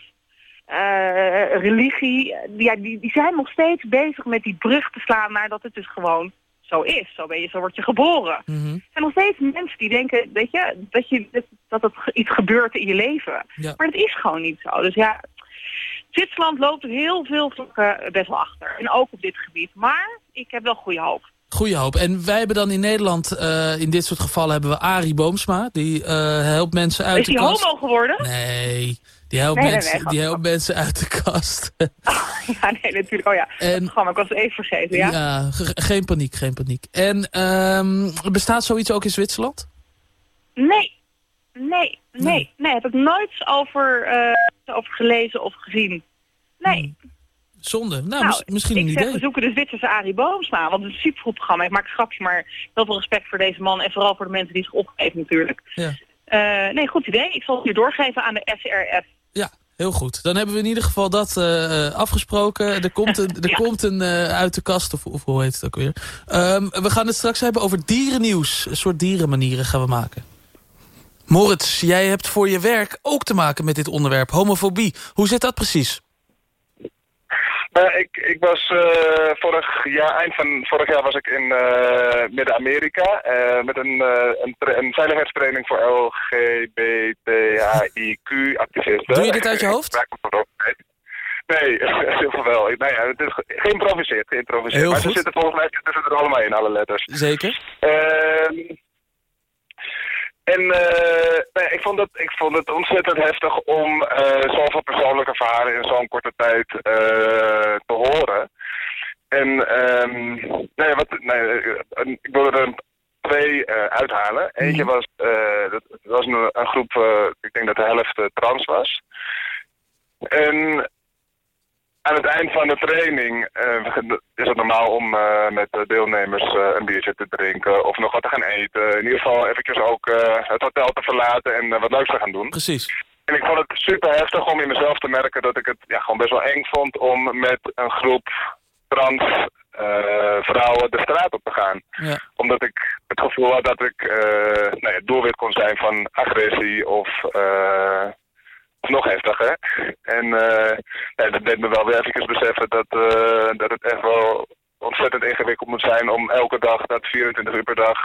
eh, religie, ja, die, die zijn nog steeds bezig met die brug te slaan naar dat het dus gewoon zo is. Zo, ben je, zo word je geboren. Mhm. Er zijn nog steeds mensen die denken weet je, dat, je, dat, het iets gebeurt in je leven. Ja. Maar dat is gewoon niet zo. Dus ja, Zwitserland loopt op heel veel vlakken best wel achter. En ook op dit gebied. Maar ik heb wel goede hoop. Goeie hoop. En wij hebben dan in Nederland, eh, in dit soort gevallen hebben we Arie Boomsma. Die eh, helpt mensen uit is de die kast. homo geworden? Nee, die helpt, Nee, mensen, nee, die helpt mensen uit de kast. *laughs* ja, nee, natuurlijk. Oh ja, En- Programma, ik was het even vergeten, ja? Ja, ge- geen paniek, geen paniek. En ehm, bestaat zoiets ook in Zwitserland? Nee, nee, nee, nee. Heb ik nooit over, eh, over gelezen of gezien. Nee. Zonde. Nou, Nou, mis- misschien een ik zeg, idee. we zoeken de Zwitserse Arie Boomsma. Want het is een supergoed programma. Ik maak een grapje, maar heel veel respect voor deze man. En vooral voor de mensen die zich opgeven natuurlijk. Ja. Eh, nee, goed idee. Ik zal het hier doorgeven aan de SRF. Ja, Heel goed. Dan hebben we in ieder geval dat eh, afgesproken. Er komt een, *laughs* er komt een eh, uit de kast, of, of hoe heet het ook weer. Ehm, we gaan het straks hebben over dierennieuws. Een soort dierenmanieren gaan we maken. Moritz, jij hebt voor je werk ook te maken met dit onderwerp, homofobie. Hoe zit dat precies? Nou, ik, ik was eh, vorig jaar, eind van vorig jaar was ik in eh, Midden-Amerika eh, met een, een, een veiligheidstraining voor LGBTHIQ-activisten. Doe je dit uit je hoofd? Nee, *laughs* heel veel wel. Nou ja, het is ge- geïmproviseerd, geïmproviseerd. Heel maar ze goed. zitten volgens mij zitten ze er allemaal in, alle letters. Zeker. En eh, nee, ik, vond het, ik vond het ontzettend heftig om eh, zoveel persoonlijke verhalen in zo'n korte tijd eh, te horen. En ehm, nee, wat, nee, ik wil er twee uithalen. Eentje was, eh, dat, was een, een groep, ik denk dat de helft trans was. En aan het eind van de training eh, is het normaal om eh, met de deelnemers eh, een biertje te drinken of nog wat te gaan eten. In ieder geval eventjes ook het hotel te verlaten en wat leuks te gaan doen. Precies. En ik vond het super heftig om in mezelf te merken dat ik het ja, gewoon best wel eng vond om met een groep trans vrouwen de straat op te gaan. Ja. Omdat ik het gevoel had dat ik nou ja, doelwit kon zijn van agressie of, eh, of nog heftiger. En eh, ja, dat deed me wel weer even beseffen dat, eh, dat het echt wel ontzettend ingewikkeld moet zijn om elke dag, dat 24 uur per dag,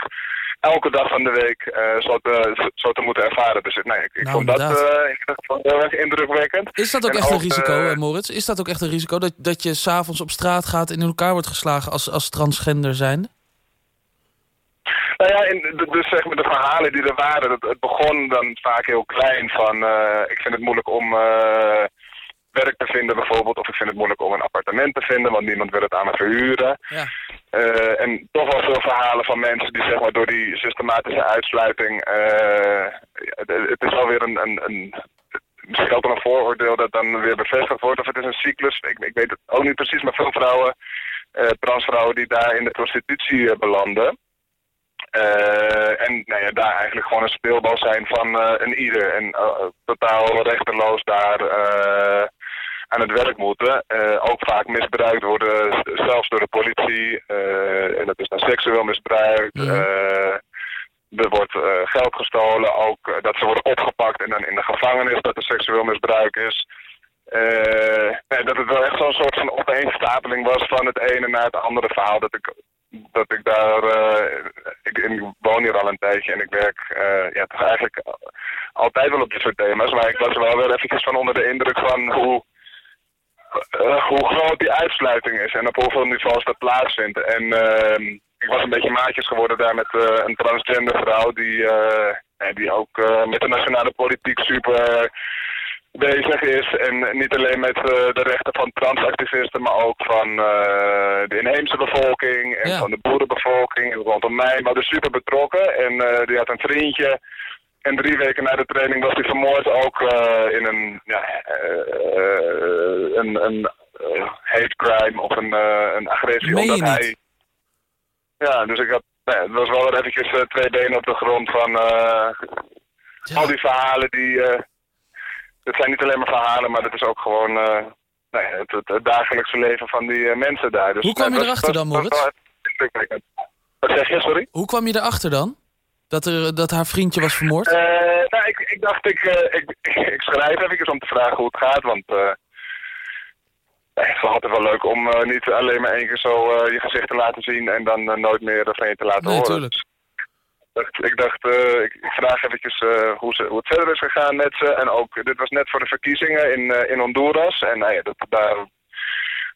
elke dag van de week eh, zo, te, zo te moeten ervaren. Dus nee, ik, ik Nou, vond dat inderdaad. dat heel erg indrukwekkend. Is dat ook En echt een risico, Moritz? Is dat ook echt een risico dat, dat je s'avonds op straat gaat... en in elkaar wordt geslagen als, als transgender zijnde? Nou ja, in, de- dus zeg maar de verhalen die er waren, het begon dan vaak heel klein van eh, ik vind het moeilijk om eh, werk te vinden bijvoorbeeld, of ik vind het moeilijk om een appartement te vinden, want niemand wil het aan me verhuren. Ja. Eh, en toch wel veel verhalen van mensen die zeg maar door die systematische uitsluiting, het, is wel weer een, een, een misschien ook een vooroordeel dat dan weer bevestigd wordt, of het is een cyclus, ik, ik weet het ook niet precies, maar veel vrouwen, eh, transvrouwen die daar in de prostitutie eh, belanden. Eh, en nou ja, daar eigenlijk gewoon een speelbal zijn van eh, een ieder. En eh, totaal rechterloos daar aan het werk moeten. Ook vaak misbruikt worden, zelfs door de politie. En dat is dan seksueel misbruik. Eh, er wordt geld gestolen, ook dat ze worden opgepakt en dan in de gevangenis dat er seksueel misbruik is. Nee, dat het wel echt zo'n soort van opeenstapeling was van het ene naar het andere verhaal. Dat ik, dat ik daar, eh, ik, woon hier al een tijdje en ik werk eh, ja, toch eigenlijk altijd wel op dit soort thema's. Maar ik was wel weer eventjes van onder de indruk van hoe, eh, hoe groot die uitsluiting is en op hoeveel niveaus dat plaatsvindt. En ehm, ik was een beetje maatjes geworden daar met een transgender vrouw die, die ook met de nationale politiek super bezig is. En niet alleen met eh, de rechten van transactivisten, maar ook van eh, de inheemse bevolking en Ja. van de boerenbevolking en rondom mij. Maar dus super betrokken. En eh, die had een vriendje. En drie weken na de training was hij vermoord ook in een, ja, een, een hate crime of een, een agressie. Meen omdat hij... Ja, dus ik had... Nee, het was wel eventjes twee benen op de grond van al die verhalen die... eh, het zijn niet alleen maar verhalen, maar het is ook gewoon eh, nou ja, het, het, het dagelijkse leven van die eh, mensen daar. Dus, Hoe kwam nee, je erachter dan, Moritz? Wat zeg je, sorry? Hoe kwam je erachter dan? Dat, er, dat haar vriendje was vermoord? Eh, nou, ik, ik dacht, ik, eh, ik, *laughs* ik schrijf even om te vragen hoe het gaat, want eh, nee, het is wel altijd wel leuk om eh, niet alleen maar één keer zo eh, je gezicht te laten zien en dan eh, nooit meer van je te laten Nee, horen. tuurlijk. Ik dacht, ik, dacht eh, ik, ik vraag eventjes eh, hoe, ze, hoe het verder is gegaan met ze. En ook, dit was net voor de verkiezingen in, eh, in Honduras. En nou ja, dat, daar,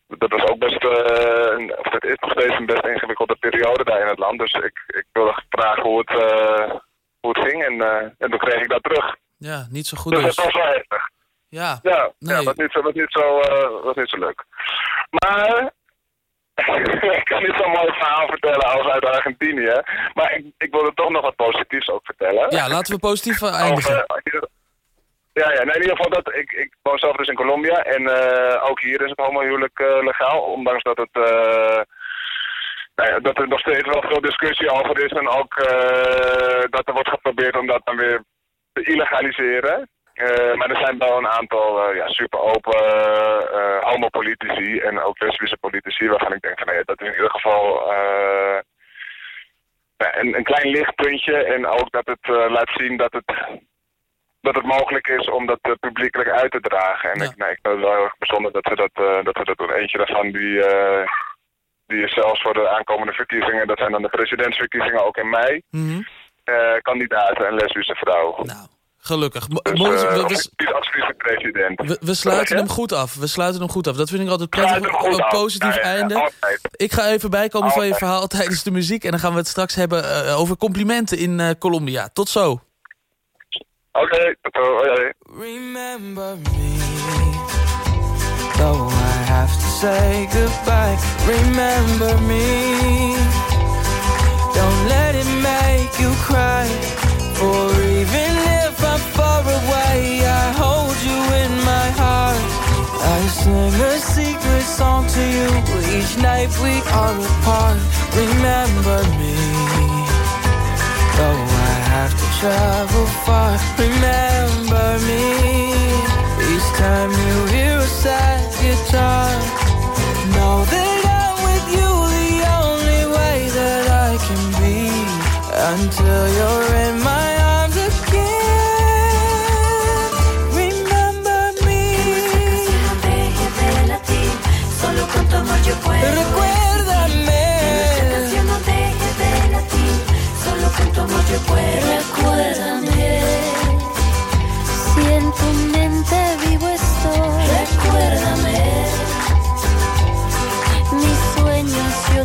dat was ook best, een- of het is nog steeds een best ingewikkelde periode daar in het land. Dus ik, ik wilde vragen hoe het, hoe het ging. En, en toen kreeg ik dat terug. Ja, niet zo goed Dus dus. dat was wel heftig. Ja, Ja, Nee. ja was, niet zo, was, niet zo, was niet zo leuk. Maar *laughs* ik kan niet zo'n mooi verhaal vertellen als uit Argentinië. Maar ik, ik wilde toch nog wat positiefs ook vertellen. ja laten we positief Over, eindigen. eh, ja, ja nee, in ieder geval dat ik, ik woon zelf dus in Colombia en eh, ook hier is het homohuwelijk eh legaal, ondanks dat het eh, nou ja, dat er nog steeds wel veel discussie over is en ook eh, dat er wordt geprobeerd om dat dan weer te illegaliseren. Eh, maar er zijn wel een aantal eh, ja, super open eh homopolitici en ook lesbische politici waarvan ik denk van nee, dat is in ieder geval een, een klein lichtpuntje en ook dat het laat zien dat het, dat het mogelijk is om dat publiekelijk uit te dragen. En ik, nou, ik vind het wel heel erg bijzonder dat we dat, dat, we dat doen. Eentje daarvan die, die is zelfs voor de aankomende verkiezingen, dat zijn dan de presidentsverkiezingen ook in mei, eh kandidaat een lesbische vrouw. Nou, Gelukkig. Dus, eh, we, we, als vicepresident. we, we sluiten hem goed af. We sluiten hem goed af. Dat vind ik altijd prettig. Een positief Ja, ja, ja, einde. altijd. Ik ga even bijkomen van je verhaal *laughs* tijdens de muziek. En dan gaan we het straks hebben eh, over complimenten in eh, Colombia. Tot zo. Oké, hoi. Remember me, though I have to say goodbye. Remember me, don't let it make you cry. For sing a secret song to you each night we are apart. Remember me. Though I have to travel far, remember me. Each time you hear a sad guitar, know that I'm with you the only way that I can be. Until you're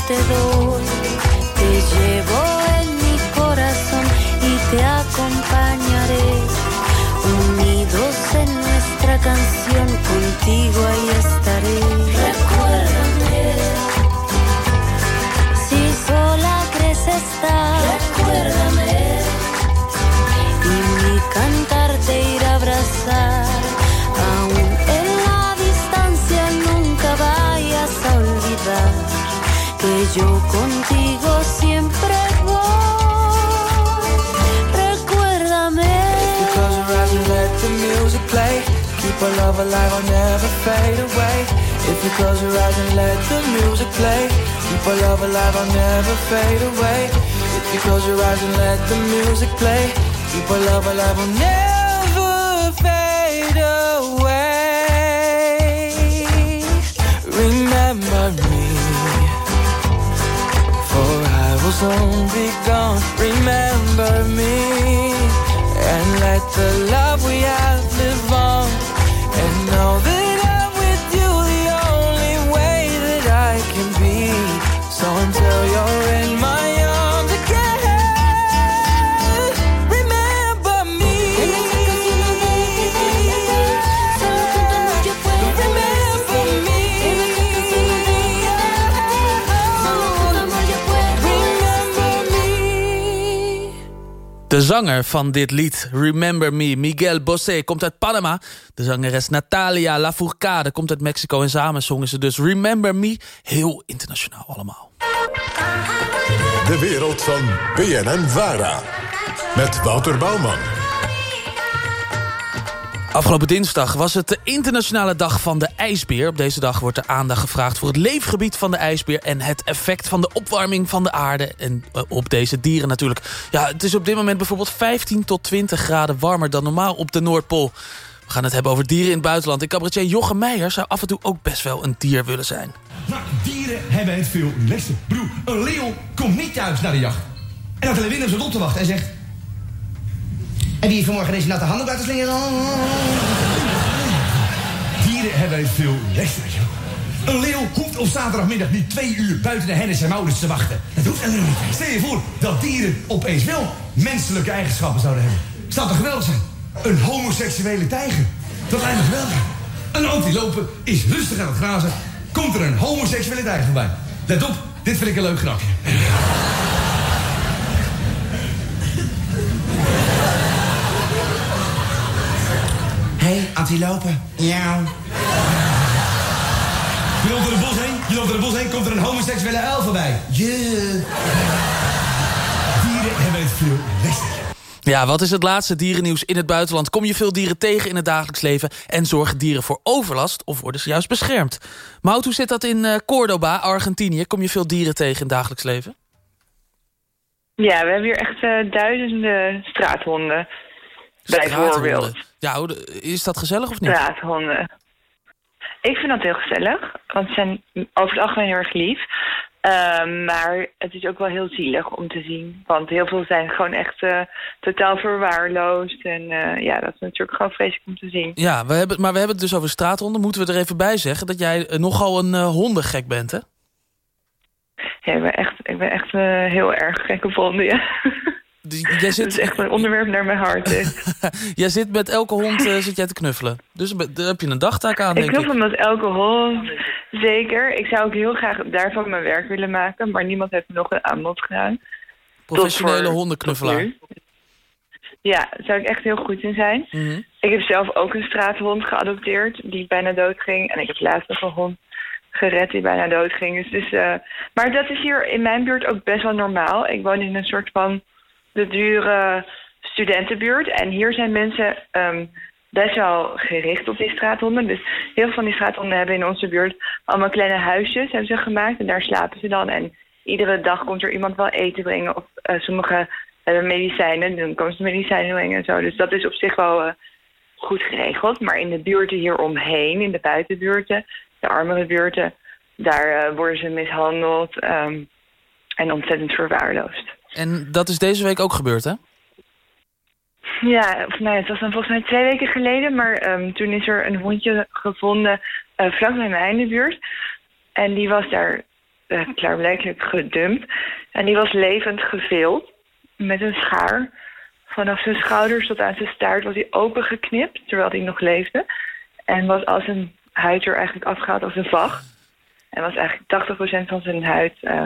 te doy. Te llevo en mi corazón y te acompañaré. Unidos en nuestra canción, contigo ahí estaré. Recuérdame. Si sola crees estar. Yo contigo siempre voy. Recuérdame. Close your eyes and let the music play. Keep our love alive, I'll never fade away. If you close your eyes and let the music play. Keep our love alive, I'll never fade away. If you close your eyes and let the music play. Keep our love alive, the love zanger van dit lied, Remember Me, Miguel Bosé, komt uit Panama. De zangeres Natalia Lafourcade komt uit Mexico. En samen zongen ze dus Remember Me. Heel internationaal allemaal. De wereld van BNN Vara. Met Wouter Bouwman. Afgelopen dinsdag was het de internationale dag van de ijsbeer. Op deze dag wordt er aandacht gevraagd voor het leefgebied van de ijsbeer... en het effect van de opwarming van de aarde en eh, op deze dieren natuurlijk. Ja, het is op dit moment bijvoorbeeld 15 tot 20 graden warmer dan normaal op de Noordpool. We gaan het hebben over dieren in het buitenland. En cabaretier Jochem Meijer zou af en toe ook best wel een dier willen zijn. Nou, dieren hebben het veel relaxter. Broer, een leeuw komt niet thuis naar de jacht. En dan Willem zit op te wachten en zegt... Heb je vanmorgen deze natte handen laten slingeren? Dieren hebben veel wel. Een leeuw hoeft op zaterdagmiddag niet twee uur buiten de hennis en mouders te wachten. Dat hoeft helemaal niet. Stel je voor dat dieren opeens wel menselijke eigenschappen zouden hebben. Zou toch geweldig zijn? Een homoseksuele tijger. Dat lijkt me geweldig. Een antilope is rustig aan het grazen. Komt er een homoseksuele tijger voorbij. Let op, dit vind ik een leuk grapje. Hey, antilope. Ja. Je loopt door het bos heen, je loopt door het bos heen, komt er een homoseksuele uil voorbij. Je. Dieren hebben het veel relaxter. Ja, wat is het laatste dierennieuws in het buitenland? Kom je veel dieren tegen in het dagelijks leven? En zorgen dieren voor overlast of worden ze juist beschermd? Mout, hoe zit dat in uh, Cordoba, Argentinië? Kom je veel dieren tegen in het dagelijks leven? Ja, we hebben hier echt uh, duizenden straathonden. Bijvoorbeeld. Ja, is dat gezellig of niet? Straathonden. Ik vind dat heel gezellig, want ze zijn over het algemeen heel erg lief. Uh, maar het is ook wel heel zielig om te zien. Want heel veel zijn gewoon echt uh, totaal verwaarloosd. En uh, ja, dat is natuurlijk gewoon vreselijk om te zien. Ja, we hebben, maar we hebben het dus over straathonden. Moeten we er even bij zeggen dat jij nogal een hondengek bent, hè? Ja, ik ben echt, ik ben echt heel erg gek op honden, ja. *laughs* Jij zit... Dat is echt een onderwerp naar mijn hart. *laughs* jij zit met elke hond uh, zit jij te knuffelen. Dus daar heb je een dagtaak aan, ik denk ik. knuffel met elke hond, zeker. Ik zou ook heel graag daarvan mijn werk willen maken. Maar niemand heeft me nog een aanbod gedaan. Professionele hondenknuffelaar. Ja, daar zou ik echt heel goed in zijn. Mm -hmm. Ik heb zelf ook een straathond geadopteerd die bijna dood ging. En ik heb laatst nog een hond gered die bijna dood ging. Dus, dus, uh, maar dat is hier in mijn buurt ook best wel normaal. Ik woon in een soort van de dure studentenbuurt. En hier zijn mensen um, best wel gericht op die straathonden. Dus heel veel van die straathonden hebben in onze buurt allemaal kleine huisjes hebben ze gemaakt. En daar slapen ze dan. En iedere dag komt er iemand wel eten brengen. Of uh, sommige hebben medicijnen. Dan komen ze medicijnen brengen en zo. Dus dat is op zich wel uh, goed geregeld. Maar in de buurten hieromheen, in de buitenbuurten, de armere buurten, daar uh, worden ze mishandeld um, en ontzettend verwaarloosd. En dat is deze week ook gebeurd, hè? Ja, of, het was dan volgens mij twee weken geleden. Maar um, toen is er een hondje gevonden uh, vlak bij mij in de buurt. En die was daar uh, klaarblijkelijk gedumpt. En die was levend geveeld. Met een schaar. Vanaf zijn schouders tot aan zijn staart was hij opengeknipt. Terwijl hij nog leefde. En was als een huid er eigenlijk afgehaald als een vacht. En was eigenlijk 80% van zijn huid... Uh,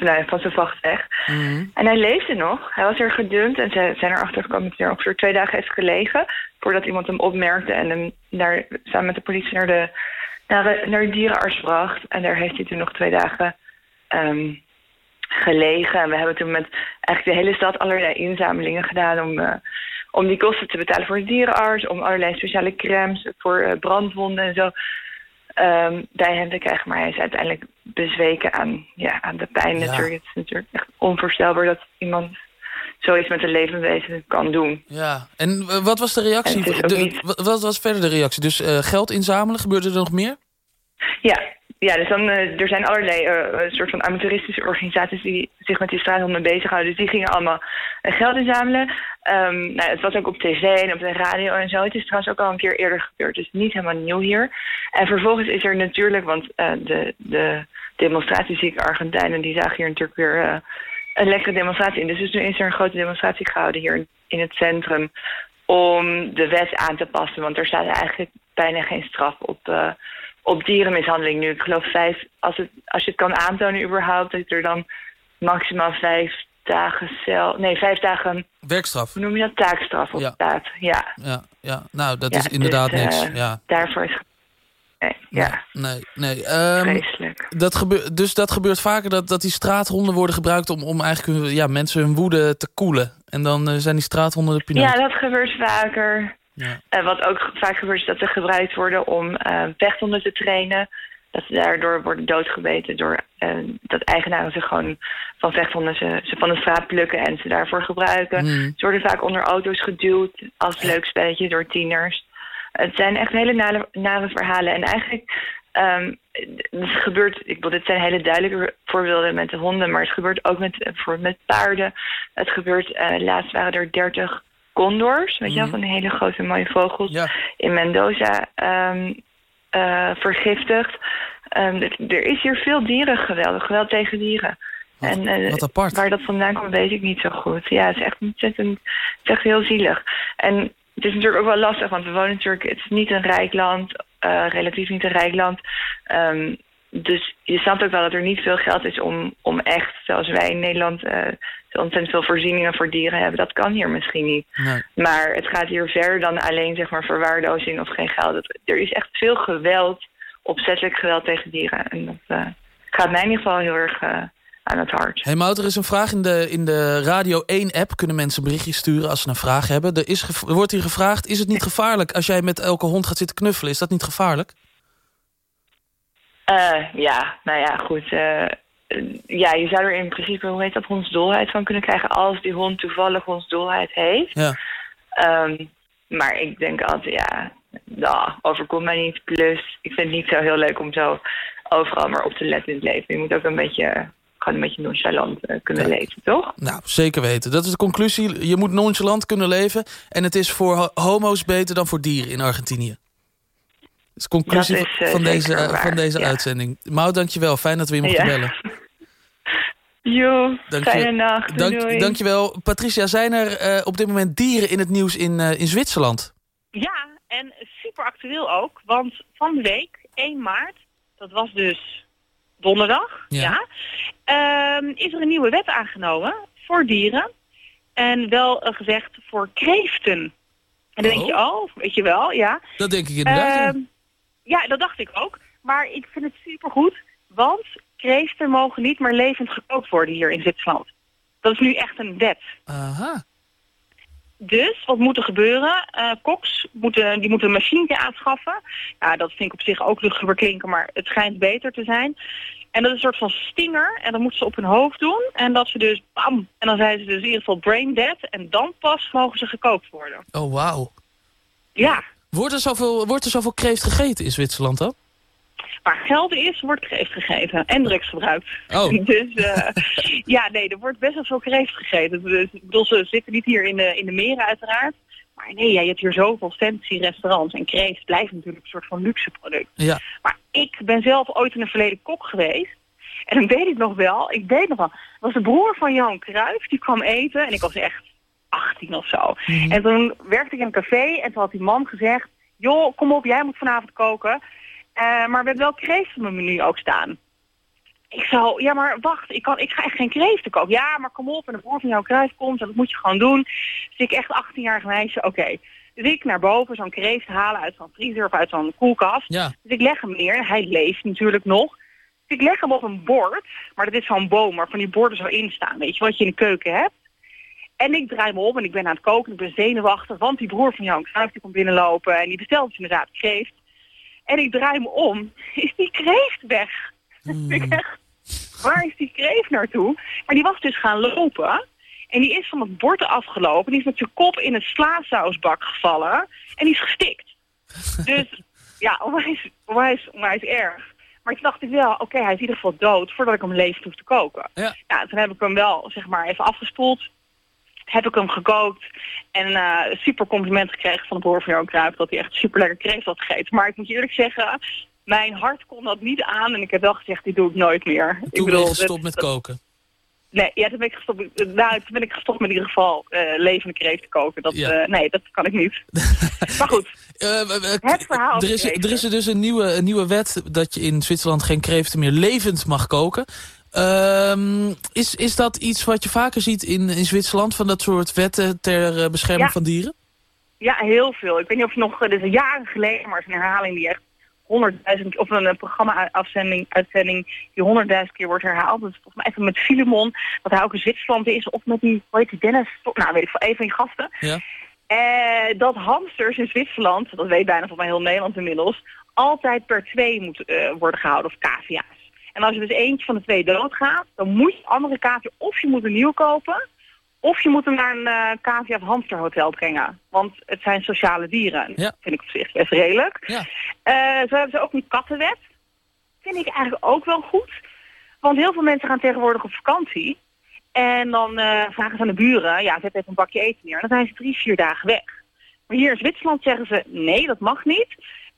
of van zijn vacht weg. Mm -hmm. En hij leefde nog. Hij was er gedumpt en ze zijn erachter gekomen dat hij er ongeveer twee dagen heeft gelegen. Voordat iemand hem opmerkte en hem naar, samen met de politie naar de, naar, de, naar de dierenarts bracht. En daar heeft hij toen nog twee dagen um, gelegen. En we hebben toen met eigenlijk de hele stad allerlei inzamelingen gedaan om, uh, om die kosten te betalen voor de dierenarts. Om allerlei speciale crèmes voor uh, brandwonden en zo um, bij hem te krijgen. Maar hij is uiteindelijk bezweken aan, ja, aan de pijn Ja. natuurlijk. Het is natuurlijk echt onvoorstelbaar dat iemand zoiets met een levend wezen kan doen. Ja, en uh, wat was de reactie? De- niet- wat was verder de reactie? Dus eh, geld inzamelen, gebeurde er nog meer? Ja, ja dus dan, eh, er zijn allerlei eh, soort van amateuristische organisaties die zich met die straathonden bezighouden. Dus die gingen allemaal geld inzamelen. Ehm, nou, het was ook op tv en op de radio en zo. Het is trouwens ook al een keer eerder gebeurd, dus niet helemaal nieuw hier. En vervolgens is er natuurlijk, want eh, de, de demonstratie zie ik Argentijnen, die zagen hier natuurlijk weer eh, een lekkere demonstratie in. Dus, dus nu is er een grote demonstratie gehouden hier in het centrum om de wet aan te passen. Want er staat eigenlijk bijna geen straf op, eh, op dierenmishandeling nu. Ik geloof vijf, als, het, als je het kan aantonen überhaupt, dat er dan maximaal vijf dagen cel... Nee, vijf dagen, Werkstraf. hoe noem je dat? Taakstraf op Ja. staat. Ja, Ja, ja. nou, dat Ja, is inderdaad dus, niks. eh, ja. daarvoor is... Nee, ja, Nee, nee. Vreselijk. dat gebeur, dus dat gebeurt vaker dat, dat die straathonden worden gebruikt... om, om eigenlijk hun- ja, mensen hun woede te koelen. En dan eh, zijn die straathonden de pineut. Ja, dat gebeurt vaker. Ja. Eh, wat ook vaak gebeurt is dat ze gebruikt worden om vechthonden te trainen. Dat ze daardoor worden doodgebeten door eh, dat eigenaren ze gewoon van vechthonden ze, ze van de straat plukken en ze daarvoor gebruiken. Mm. Ze worden vaak onder auto's geduwd als leuk spelletje door tieners. Het zijn echt hele nare, nare verhalen. En eigenlijk um, het gebeurt, ik bedoel, dit zijn hele duidelijke voorbeelden met de honden, maar het gebeurt ook met, met paarden. Het gebeurt, uh, laatst waren er 30 condors, weet je wel, Mhm. van die hele grote mooie vogels Ja. in Mendoza um, uh, vergiftigd. Um, er is hier veel dierengeweld, geweld tegen dieren. Wat, en, uh, wat apart. Waar dat vandaan komt, weet ik niet zo goed. Ja, het is echt ontzettend, het is echt heel zielig. En het is natuurlijk ook wel lastig, want we wonen natuurlijk, het is niet een rijk land, uh, relatief niet een rijk land. Um, dus je snapt ook wel dat er niet veel geld is om, om echt, zoals wij in Nederland, uh, zo ontzettend veel voorzieningen voor dieren hebben. Dat kan hier misschien niet. Nee. Maar het gaat hier verder dan alleen zeg maar verwaarlozing of geen geld. Het, er is echt veel geweld, opzettelijk geweld tegen dieren. En dat uh, gaat mij in ieder geval heel erg aan het hart. Hey Mout, er is een vraag in de, in de Radio 1-app. Kunnen mensen berichtjes sturen als ze een vraag hebben. Er, is er wordt hier gevraagd, is het niet gevaarlijk... als jij met elke hond gaat zitten knuffelen? Is dat niet gevaarlijk? Eh, ja, nou ja, goed. eh, ja, je zou er in principe, hoe heet dat, hondsdolheid van kunnen krijgen... als die hond toevallig hondsdolheid heeft. Ja. Ehm, maar ik denk altijd, ja, nou, overkomt mij niet. Plus, ik vind het niet zo heel leuk om zo overal maar op te letten in het leven. Je moet ook een beetje, gewoon een beetje nonchalant eh, kunnen leven, toch? Nou, zeker weten. Dat is de conclusie. Je moet nonchalant kunnen leven. En het is voor ho- homo's beter dan voor dieren in Argentinië. Dat is de conclusie Dat is, van- eh, van, deze, eh, waar, van deze ja. uitzending. Maud, dankjewel. Fijn dat we je mochten Ja. bellen. *laughs* Jo, Dank je- fijne nacht. Dank, doei. dankjewel. Patricia, zijn er eh, op dit moment dieren in het nieuws in, eh, in Zwitserland? Ja, en super actueel ook. Want van de week, 1 maart, dat was dus donderdag, Ja. ja, ehm, is er een nieuwe wet aangenomen voor dieren. En wel eh, gezegd voor kreeften. En dan denk je, oh, weet je wel, ja. Dat denk ik inderdaad. Ehm, ja, dat dacht ik ook. Maar ik vind het supergoed, want kreeften mogen niet meer levend gekookt worden hier in Zwitserland. Dat is nu echt een wet. Aha. Dus, wat moet er gebeuren? Eh, koks moeten, die moeten een machine aanschaffen. Ja, dat vind ik op zich ook luguber klinken, maar het schijnt beter te zijn. En dat is een soort van stinger en dat moeten ze op hun hoofd doen. En dat ze dus, bam, en dan zijn ze dus in ieder geval brain dead. En dan pas mogen ze gekookt worden. Oh, wauw. Ja, Wordt er, zoveel, wordt er zoveel kreeft gegeten in Zwitserland dan? Waar geld is, wordt kreeft gegeten. En drugs gebruikt. Oh. *laughs* Dus eh, ja, nee, er wordt best wel veel kreeft gegeten. Dus, bedoel, ze zitten niet hier in de, in de meren uiteraard. Maar nee, ja, je hebt hier zoveel fancy restaurants. En kreeft blijft natuurlijk een soort van luxe product. Ja. Maar ik ben zelf ooit in een verleden kok geweest. En dan weet ik nog wel, ik weet nog wel, het was de broer van Johan Cruijff, die kwam eten. En ik was echt 18 of zo. En toen werkte ik in een café en toen had die man gezegd... joh, kom op, jij moet vanavond koken. Eh, maar we hebben wel kreeft op mijn menu ook staan. Ik zo, ja maar wacht, ik, kan, ik ga echt geen kreeften koken. Ja, maar kom op, en de broer van jouw Cruijff komt en dat moet je gewoon doen. Dus ik echt 18-jarig meisje, oké. Dus ik naar boven zo'n kreeft halen uit zo'n vriezer of uit zo'n koelkast. Ja. Dus ik leg hem neer. Hij leeft natuurlijk nog. Dus ik leg hem op een bord. Maar dat is zo'n boom waar van die borden zo in staan. Weet je wat je in de keuken hebt. En ik draai me om en ik ben aan het koken. Ik ben zenuwachtig, want die broer van Cruijff die komt binnenlopen. En die bestelt dus inderdaad kreeft. En ik draai me om. Is die kreeft weg? ik echt, waar is die kreeft naartoe? Maar die was dus gaan lopen. En die is van het bord afgelopen. Die is met zijn kop in het slaasausbak gevallen. En die is gestikt. Dus ja, onwijs, onwijs, onwijs erg. Maar toen dacht ik wel, oké, hij is in ieder geval dood voordat ik hem levend hoef te koken. Ja. Nou, toen heb ik hem wel, zeg maar, even afgespoeld. Heb ik hem gekookt. En eh super compliment gekregen van de broer van Johan Cruijff dat hij echt super lekker kreeft had gegeten. Maar ik moet je eerlijk zeggen, mijn hart kon dat niet aan. En ik heb wel gezegd, dit doe ik nooit meer. ik Toen ben je gestopt met koken. Nee, ja, toen ben ik gestopt. Nou, toen ben ik gestopt met in ieder geval eh, levende kreeft te koken. Dat, Ja. eh, nee, dat kan ik niet. *laughs* maar goed, het verhaal er, is, er is er dus een nieuwe, een nieuwe wet dat je in Zwitserland geen kreeften meer levend mag koken. Ehm, is, is dat iets wat je vaker ziet in, in Zwitserland, van dat soort wetten ter eh, bescherming Ja. van dieren? Ja, heel veel. Ik weet niet of je nog, dit is jaren geleden, maar het is een herhaling die echt honderdduizend, of een, programma-uitzending uitzending die honderdduizend keer wordt herhaald. Dat is volgens mij even met Filemon, dat hij ook in Zwitserland is, of met die, hoe heet die, Dennis, nou weet ik veel, van die gasten. Ja. Eh, dat hamsters in Zwitserland, dat weet bijna volgens mij heel Nederland inmiddels, altijd per twee moet eh, worden gehouden, of cavia's. En als er dus eentje van de twee doodgaat, dan moet je andere cavia, of je moet een nieuw kopen, of je moet hem naar een eh cavia of hamsterhotel brengen. Want het zijn sociale dieren. Ja. Vind ik op zich best redelijk. Ja. Eh, zo hebben ze ook een kattenwet. Vind ik eigenlijk ook wel goed. Want heel veel mensen gaan tegenwoordig op vakantie. En dan eh, vragen ze aan de buren, ja, zet even een bakje eten neer. En dan zijn ze drie, vier dagen weg. Maar hier in Zwitserland zeggen ze, nee, dat mag niet.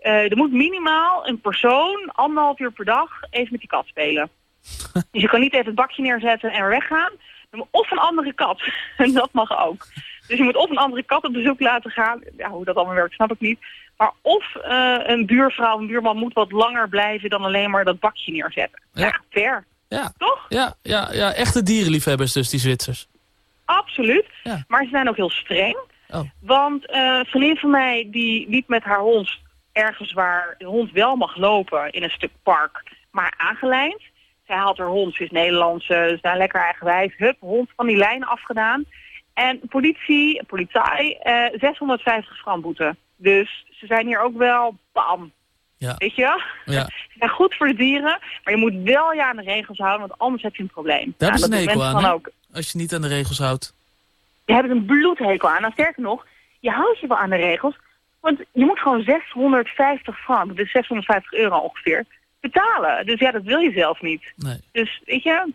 Eh, er moet minimaal een persoon anderhalf uur per dag even met die kat spelen. *laughs* dus je kan niet even het bakje neerzetten en er weggaan. Of een andere kat. *laughs* En dat mag ook. Dus je moet of een andere kat op bezoek laten gaan. Ja, hoe dat allemaal werkt, snap ik niet. Maar of eh, een buurvrouw, een buurman moet wat langer blijven dan alleen maar dat bakje neerzetten. Ja. Ja, fair. Ja. Toch? Ja, ja, ja, echte dierenliefhebbers dus, die Zwitsers. Absoluut. Ja. Maar ze zijn ook heel streng. Oh. Want eh, een vriendin van mij die liep met haar hond ergens waar de hond wel mag lopen in een stuk park, maar aangelijnd. zij haalt haar hond, ze is Nederlands, ze is daar lekker eigenwijs. Hup, hond van die lijn afgedaan. En politie, politie, eh 650 frank boete. Dus ze zijn hier ook wel, bam. Ja. Weet je? Ja. *laughs* Ze zijn goed voor de dieren, maar je moet wel je aan de regels houden, want anders heb je een probleem. Daar ze een hekel aan, ook. Als je niet aan de regels houdt. Je hebt een bloedhekel aan. En sterker nog, je houdt je wel aan de regels. Want je moet gewoon 650 frank, dus 650 euro ongeveer, betalen. Dus ja, dat wil je zelf niet. Nee. Dus weet je,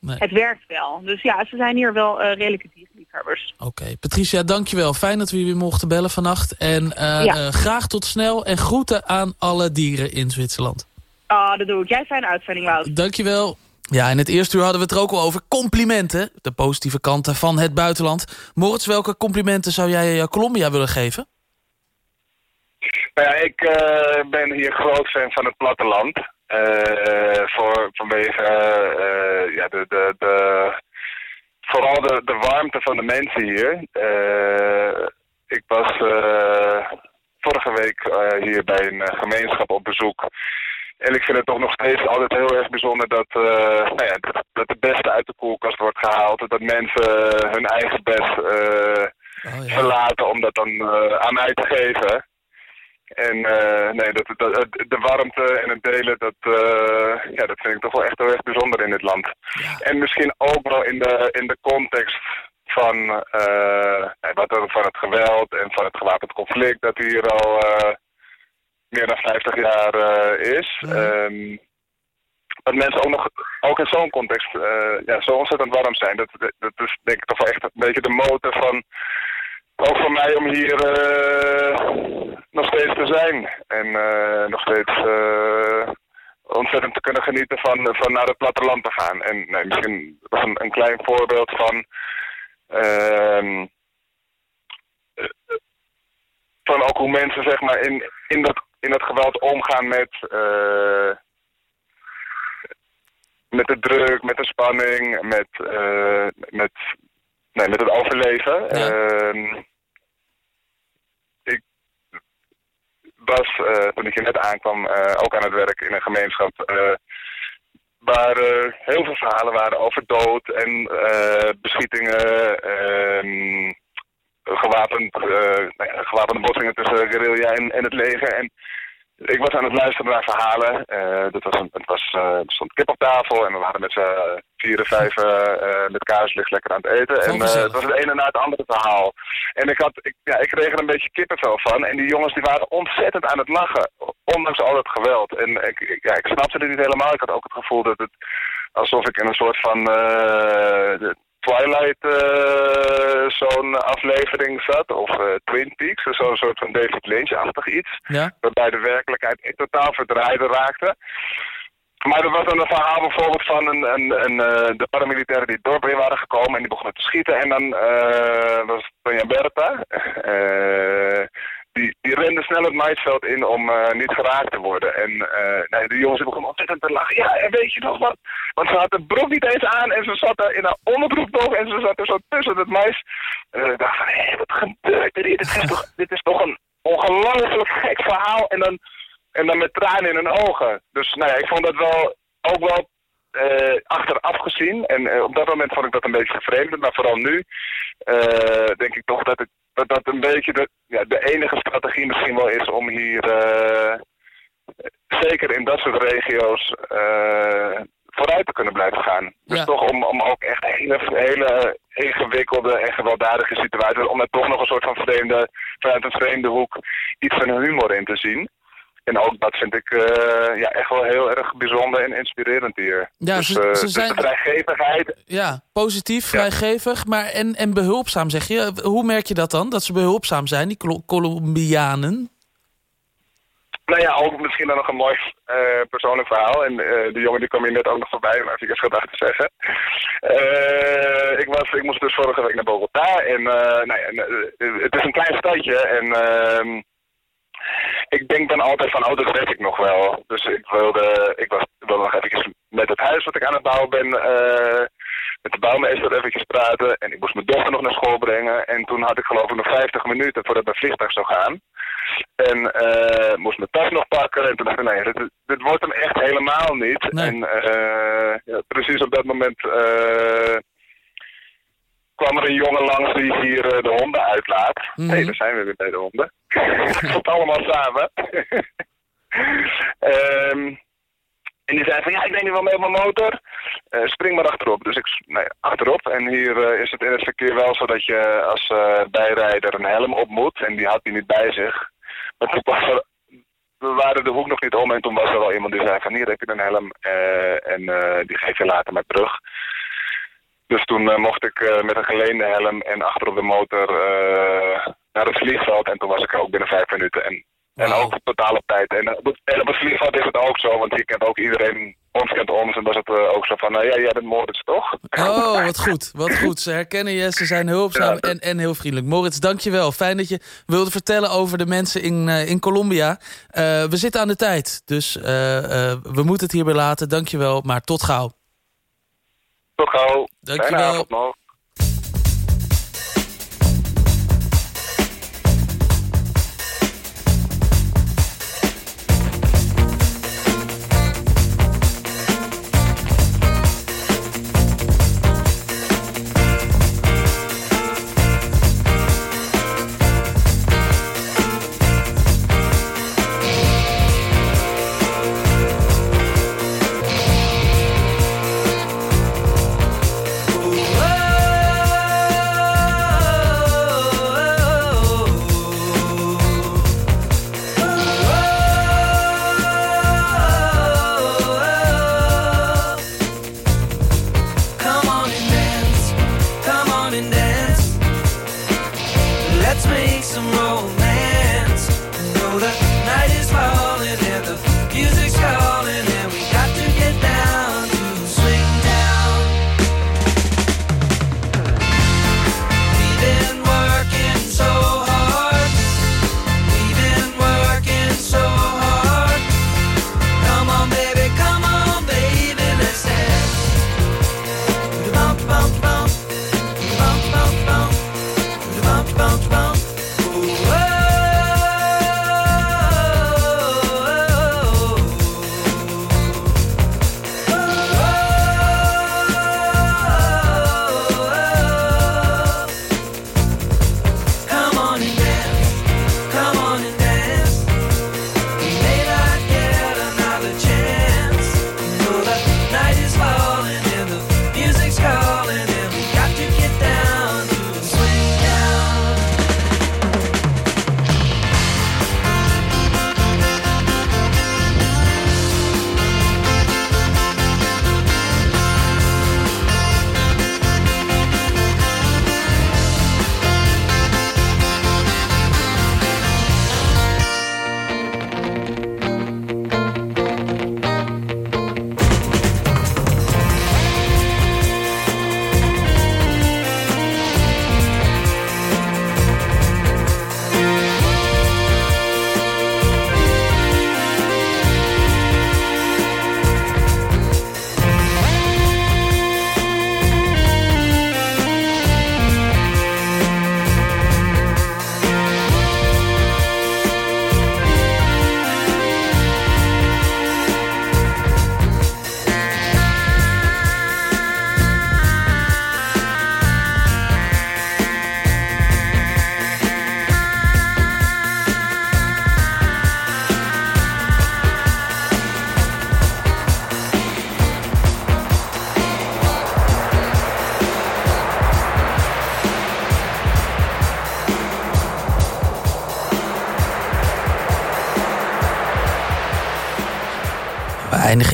Nee. het werkt wel. Dus ja, ze zijn hier wel eh, redelijke dierenliefhebbers. Oké, Patricia, dankjewel. Fijn dat we je weer mochten bellen vannacht. En eh, Ja. eh, graag tot snel en groeten aan alle dieren in Zwitserland. Ah, dat doe ik. Jij fijne uitzending, Wout. Dankjewel. Ja, in het eerste uur hadden we het er ook al over complimenten. De positieve kanten van het buitenland. Moritz, welke complimenten zou jij Colombia willen geven? Nou ja, ik eh, ben hier groot fan van het platteland. Eh, voor, vanwege eh, ja, de, de, de, vooral de, de warmte van de mensen hier. Ik was vorige week hier bij een gemeenschap op bezoek. En ik vind het toch nog steeds altijd heel erg bijzonder dat, nou ja, dat, dat de beste uit de koelkast wordt gehaald. Dat mensen hun eigen best eh, verlaten om dat dan aan mij te geven. En eh, nee, dat, dat, de warmte en het delen, dat, eh, ja, dat vind ik toch wel echt heel erg bijzonder in dit land. En misschien ook wel in de, in de context van, er, van het geweld en van het gewapend conflict dat hier al meer dan 50 jaar is. Ehm, dat mensen ook nog, ook in zo'n context, ja, zo ontzettend warm zijn. Dat, dat, dat is denk ik toch wel echt een beetje de motor van, ook voor mij om hier eh, nog steeds te zijn. En eh, nog steeds eh, ontzettend te kunnen genieten van, van naar het platteland te gaan. En nee, misschien was een, een klein voorbeeld van... eh, van ook hoe mensen zeg maar in, in, dat, in dat geweld omgaan met... eh, met de druk, met de spanning, met, met, nee, met het overleven. Ehm, was, eh, toen ik hier net aankwam, eh, ook aan het werk in een gemeenschap... eh, waar heel veel verhalen waren over dood en eh, beschietingen... ehm, gewapend, nou gewapende botsingen tussen guerrilla en, en het leger. En ik was aan het luisteren naar verhalen. Eh, dat was een, het was, eh, er stond kip op tafel en we waren met z'n vieren, vijf eh, met kaarslicht lekker aan het eten. En eh, het was het ene na het andere verhaal. En ik, had, ik, ja, ik kreeg er een beetje kippenvel van. En die jongens die waren ontzettend aan het lachen. Ondanks al het geweld. En ik, ik- ja, ik snapte het niet helemaal. Ik had ook het gevoel dat het alsof ik in een soort van eh, de Twilight eh, zo'n aflevering zat. Of eh, Twin Peaks. Zo'n soort van David Lynch-achtig iets. Ja? Waarbij de werkelijkheid echt totaal verdraaide raakte. Maar er was dan een verhaal bijvoorbeeld van een, een, een, eh, de paramilitairen die het dorp in waren gekomen en die begonnen te schieten. En dan eh, was Tonja Berta, eh, die, die rende snel het maisveld in om eh, niet geraakt te worden. En eh, nee, de jongens begonnen ontzettend te lachen. Ja, en weet je nog wat? Want ze had de broek niet eens aan en ze zat er in haar onderbroek en ze zat er zo tussen het mais. En ik dacht van, hé, wat gebeurt er hier? Dit is toch, dit is toch een ongelooflijk gek verhaal. En dan, en dan met tranen in hun ogen. Dus nou ja, ik vond dat wel ook wel eh, achteraf gezien. En op dat moment vond ik dat een beetje vervreemdend. Maar vooral nu denk ik toch dat, het, dat dat een beetje de, ja, de enige strategie misschien wel is om hier, eh, zeker in dat soort regio's, eh, vooruit te kunnen blijven gaan. Dus toch om, om ook echt hele, hele ingewikkelde en gewelddadige situaties, om er toch nog een soort van vreemde, vanuit een vreemde hoek iets van humor in te zien. En ook dat vind ik eh, ja, echt wel heel erg bijzonder en inspirerend hier. Ja, dus, ze- eh, ze dus zijn- de vrijgevigheid. Ja, positief, vrijgevig, maar en, en behulpzaam zeg je. Hoe merk je dat dan, dat ze behulpzaam zijn, die Colo- Colombianen? Nou ja, ook misschien dan nog een mooi eh, persoonlijk verhaal. En eh, de jongen die kwam hier net ook nog voorbij, maar ik eens gedacht te zeggen. Ik, was, ik moest dus vorige week naar Bogota. En nou ja, het is een klein stadje. En ehm, ik denk dan altijd van, oh, dat red ik nog wel. Dus ik wilde, ik was, wilde nog even met het huis wat ik aan het bouwen ben... eh, met de bouwmeester eventjes praten. En ik moest mijn dochter nog naar school brengen. En toen had ik geloof ik nog 50 minuten voordat mijn vliegtuig zou gaan. En eh, moest mijn tas nog pakken. En toen dacht ik, nee, dit, dit wordt hem echt helemaal niet. En eh, ja, precies op dat moment kwam er een jongen langs die hier eh, de honden uitlaat. Hé, Mhm. daar zijn we weer bij de honden. *laughs* Het allemaal samen. *laughs* Ehm, en die zei van, ja, ik neem nu wel mee op mijn motor. Eh, spring maar achterop. Dus ik nee, achterop. En hier eh, is het in het verkeer wel zo dat je als bijrijder een helm op moet. En die had hij niet bij zich. Maar toen kwam er, we waren de hoek nog niet om. En toen was er wel iemand die zei van, hier heb je een helm. en die geef je later maar terug. Dus toen eh, mocht ik eh, met een geleende helm en achter op de motor eh, naar het vliegveld. En toen was ik er ook binnen vijf minuten. En, en ook totaal op tijd. En, op het- en op het vliegveld is het ook zo, want hier kent ook iedereen, ons kent ons. En was het ook zo van, nou ja, jij bent Moritz toch? Oh, wat goed, wat goed. Ze herkennen je, ze zijn hulpzaam en, en heel vriendelijk. Moritz, dankjewel. Fijn dat je wilde vertellen over de mensen in, in Colombia. We zitten aan de tijd, dus we moeten het hierbij laten. Dankjewel, maar tot gauw. Tot gauw. Dankjewel. Fijne avond nog.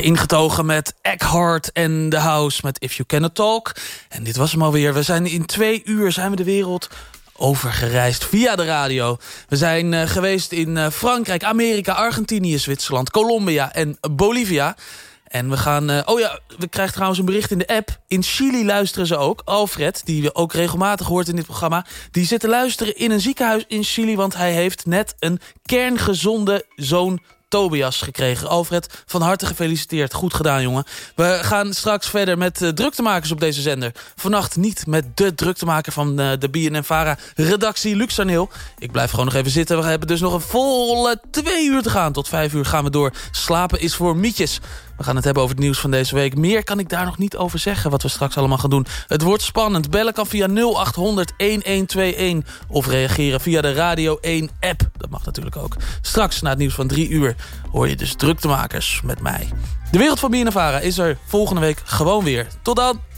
Ingetogen met Eckhart en The House met If You Cannot Talk. En dit was hem alweer. We zijn in twee uur zijn we de wereld overgereisd via de radio. We zijn eh, geweest in eh, Frankrijk, Amerika, Argentinië, Zwitserland, Colombia en Bolivia. En we gaan... eh, oh ja, we krijgen trouwens een bericht in de app. In Chili luisteren ze ook. Alfred, die we ook regelmatig hoort in dit programma... die zit te luisteren in een ziekenhuis in Chili... want hij heeft net een kerngezonde zoon Tobias gekregen. Alfred, van harte gefeliciteerd. Goed gedaan, jongen. We gaan straks verder met uh, druktemakers op deze zender. Vannacht niet met de druktemaker van uh, de BNN-Vara redactie Luxarneel. Ik blijf gewoon nog even zitten. We hebben dus nog een volle twee uur te gaan. Tot vijf uur gaan we door. Slapen is voor mietjes. We gaan het hebben over het nieuws van deze week. Meer kan ik daar nog niet over zeggen, wat we straks allemaal gaan doen. Het wordt spannend. Bellen kan via 0800 1121 of reageren via de Radio 1 app. Dat mag natuurlijk ook. Straks na het nieuws van drie uur hoor je dus druktemakers met mij. De Wereld van Biennavara is er volgende week gewoon weer. Tot dan!